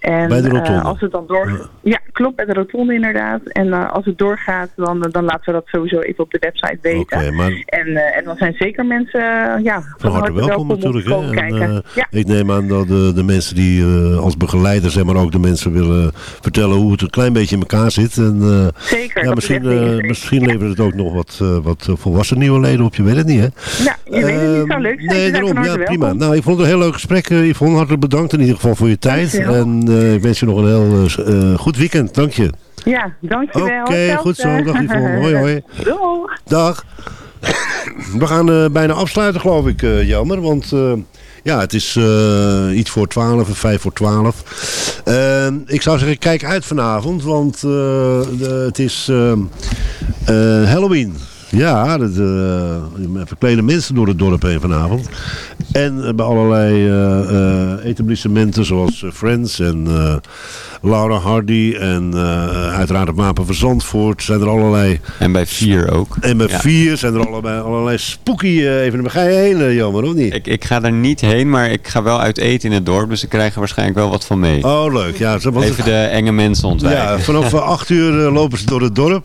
En Bij de rotonde. eh, als het dan door... Ja, klopt, bij de rotonde inderdaad. En eh, als het doorgaat, dan, dan laten we dat sowieso even op de website weten. Oké, maar En, eh, en dan zijn zeker mensen eh, ja, van harte welkom om te natuurlijk. En, eh, ja. Ik neem aan dat de, de mensen die eh, als begeleider zijn, maar ook de mensen willen vertellen hoe het een klein beetje in elkaar zit. En, eh, Zeker, Ja, misschien, eh, misschien levert het ook nog wat, eh, wat eh, volwassen nieuwe leden op. Je weet het niet, hè? Ja, je weet het niet. Ehm, Zou leuk zijn. Nee, daarom. Ja, prima. welkom. Nou, ik vond het een heel leuk gesprek. eh, Yvonne, hartelijk bedankt in ieder geval voor je tijd. Dankjewel. En eh, ik wens je nog een heel eh, eh, goed weekend. Dank je. Ja, dankjewel. Oké, goed zo. Dag Yvonne. Hoi, hoi. Doeg. Dag. We gaan eh, bijna afsluiten, geloof ik, eh, jammer. Want eh, ja, het is eh, iets voor 12, of 5 voor 12. Eh, ik zou zeggen, kijk uit vanavond, want eh, de- het is eh, eh, Halloween. Ja, dat, eh, verklede mensen door het dorp heen vanavond. En eh, bij allerlei eh, etablissementen zoals Friends en Laura Hardy en uiteraard het Wapen van Zandvoort zijn er allerlei... En bij vier ook. En bij Ja. vier zijn er allerlei, allerlei spooky evenementen. Ga je heen, jammer, of niet? Ik, ik ga daar niet heen, maar ik ga wel uit eten in het dorp, dus ik krijg er waarschijnlijk wel wat van mee. Oh, leuk. Ja, want- Even de enge mensen ontwijken. Ja, vanaf eh, acht uur lopen ze door het dorp.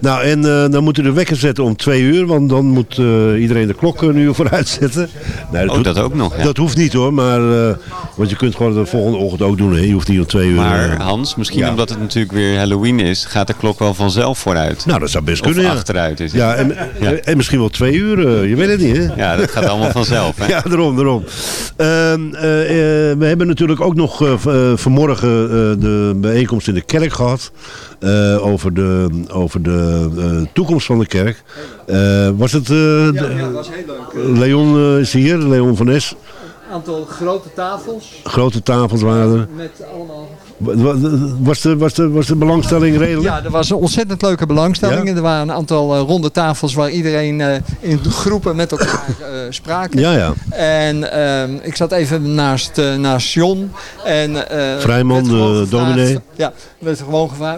Nou, en dan moeten we de wekker zetten om twee uur, want dan moet eh, iedereen de klok een uur vooruit zetten. Nee, Oh, hoeft- dat ook nog, ja. Dat hoeft niet hoor, maar eh, want je kunt gewoon de volgende ochtend ook doen. Hè. Je hoeft niet om twee uur. Maar eh, Hans, misschien Ja. omdat het natuurlijk weer Halloween is, gaat de klok wel vanzelf vooruit. Nou, dat zou best Of kunnen, ja. achteruit is het. Ja, en, en- en misschien wel twee uur. je weet het niet, hè? Ja, dat gaat allemaal vanzelf. Hè? Ja, daarom, daarom. Ehm, eh, eh, we hebben natuurlijk ook nog vanmorgen de bijeenkomst in de kerk gehad. eh, over de, over de toekomst van de kerk. Eh, was het... eh, ja, dat was heel leuk. Leon eh, is hier, Leon van. Een aantal grote tafels. Grote tafels waren er. Met allemaal... Wa- wa- Was de, was, de, was de belangstelling redelijk? Ja, er was een ontzettend leuke belangstelling. Er waren een aantal ronde tafels waar iedereen eh, in groepen met elkaar eh, spraken. Ja, ja. En ehm, ik zat even naast, eh, naast John. En, eh, Vrijman, gevraagd- dominee. Ja, werd gewoon eh,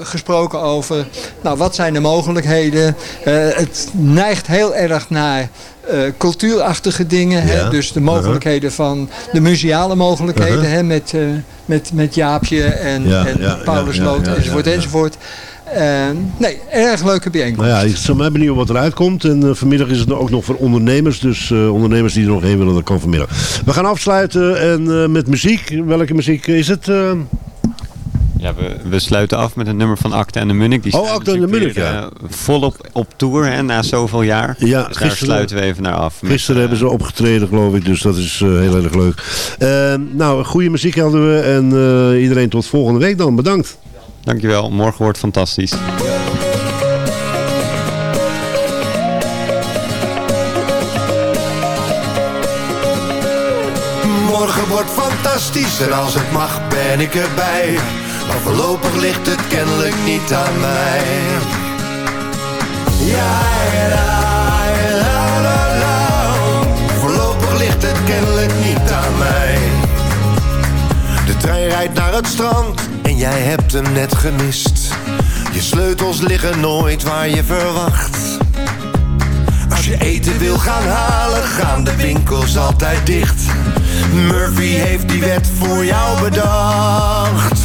gesproken over nou, wat zijn de mogelijkheden. Eh, het neigt heel erg naar eh, cultuurachtige dingen. Hè? Dus de mogelijkheden van de museale mogelijkheden. Uh-huh. hè? Met, eh, met, met Jaapje en, Ja, en ja, Paulus enzovoort enzovoort. Nee, erg leuke bijeenkomst. Nou ja, ik ben mij benieuwd wat eruit komt. En eh, vanmiddag is het ook nog voor ondernemers. Dus eh, ondernemers die er nog heen willen, dat kan vanmiddag. We gaan afsluiten en eh, met muziek. Welke muziek is het? Eh? Ja, we, we sluiten af met een nummer van Acta en de Munnik. Die Oh, Acta en de Munnik, weer, ja. eh, volop op tour hè, na zoveel jaar. Ja, dus daar sluiten we even naar af. met, Gisteren hebben ze opgetreden, geloof ik. Dus dat is eh, heel erg leuk. Eh, nou, goede muziek hadden we. En eh, iedereen tot volgende week dan. Bedankt. Dankjewel, morgen wordt fantastisch. Morgen wordt fantastisch en als het mag ben ik erbij. Maar voorlopig ligt het kennelijk niet aan mij. Ja, la, la, la, la. Voorlopig ligt het kennelijk niet aan mij. De trein rijdt naar het strand en jij hebt hem net gemist. Je sleutels liggen nooit waar je verwacht. Als je eten wil gaan halen, gaan de winkels altijd dicht. Murphy heeft die wet voor jou bedacht.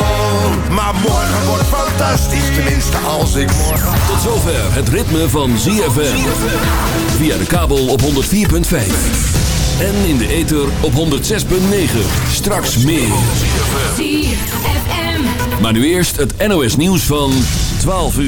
Maar morgen wordt fantastisch, tenminste als ik morgen... Tot zover het ritme van ZFM. Via de kabel op 104.5. En in de ether op 106.9. Straks meer. Maar nu eerst het NOS nieuws van 12 uur.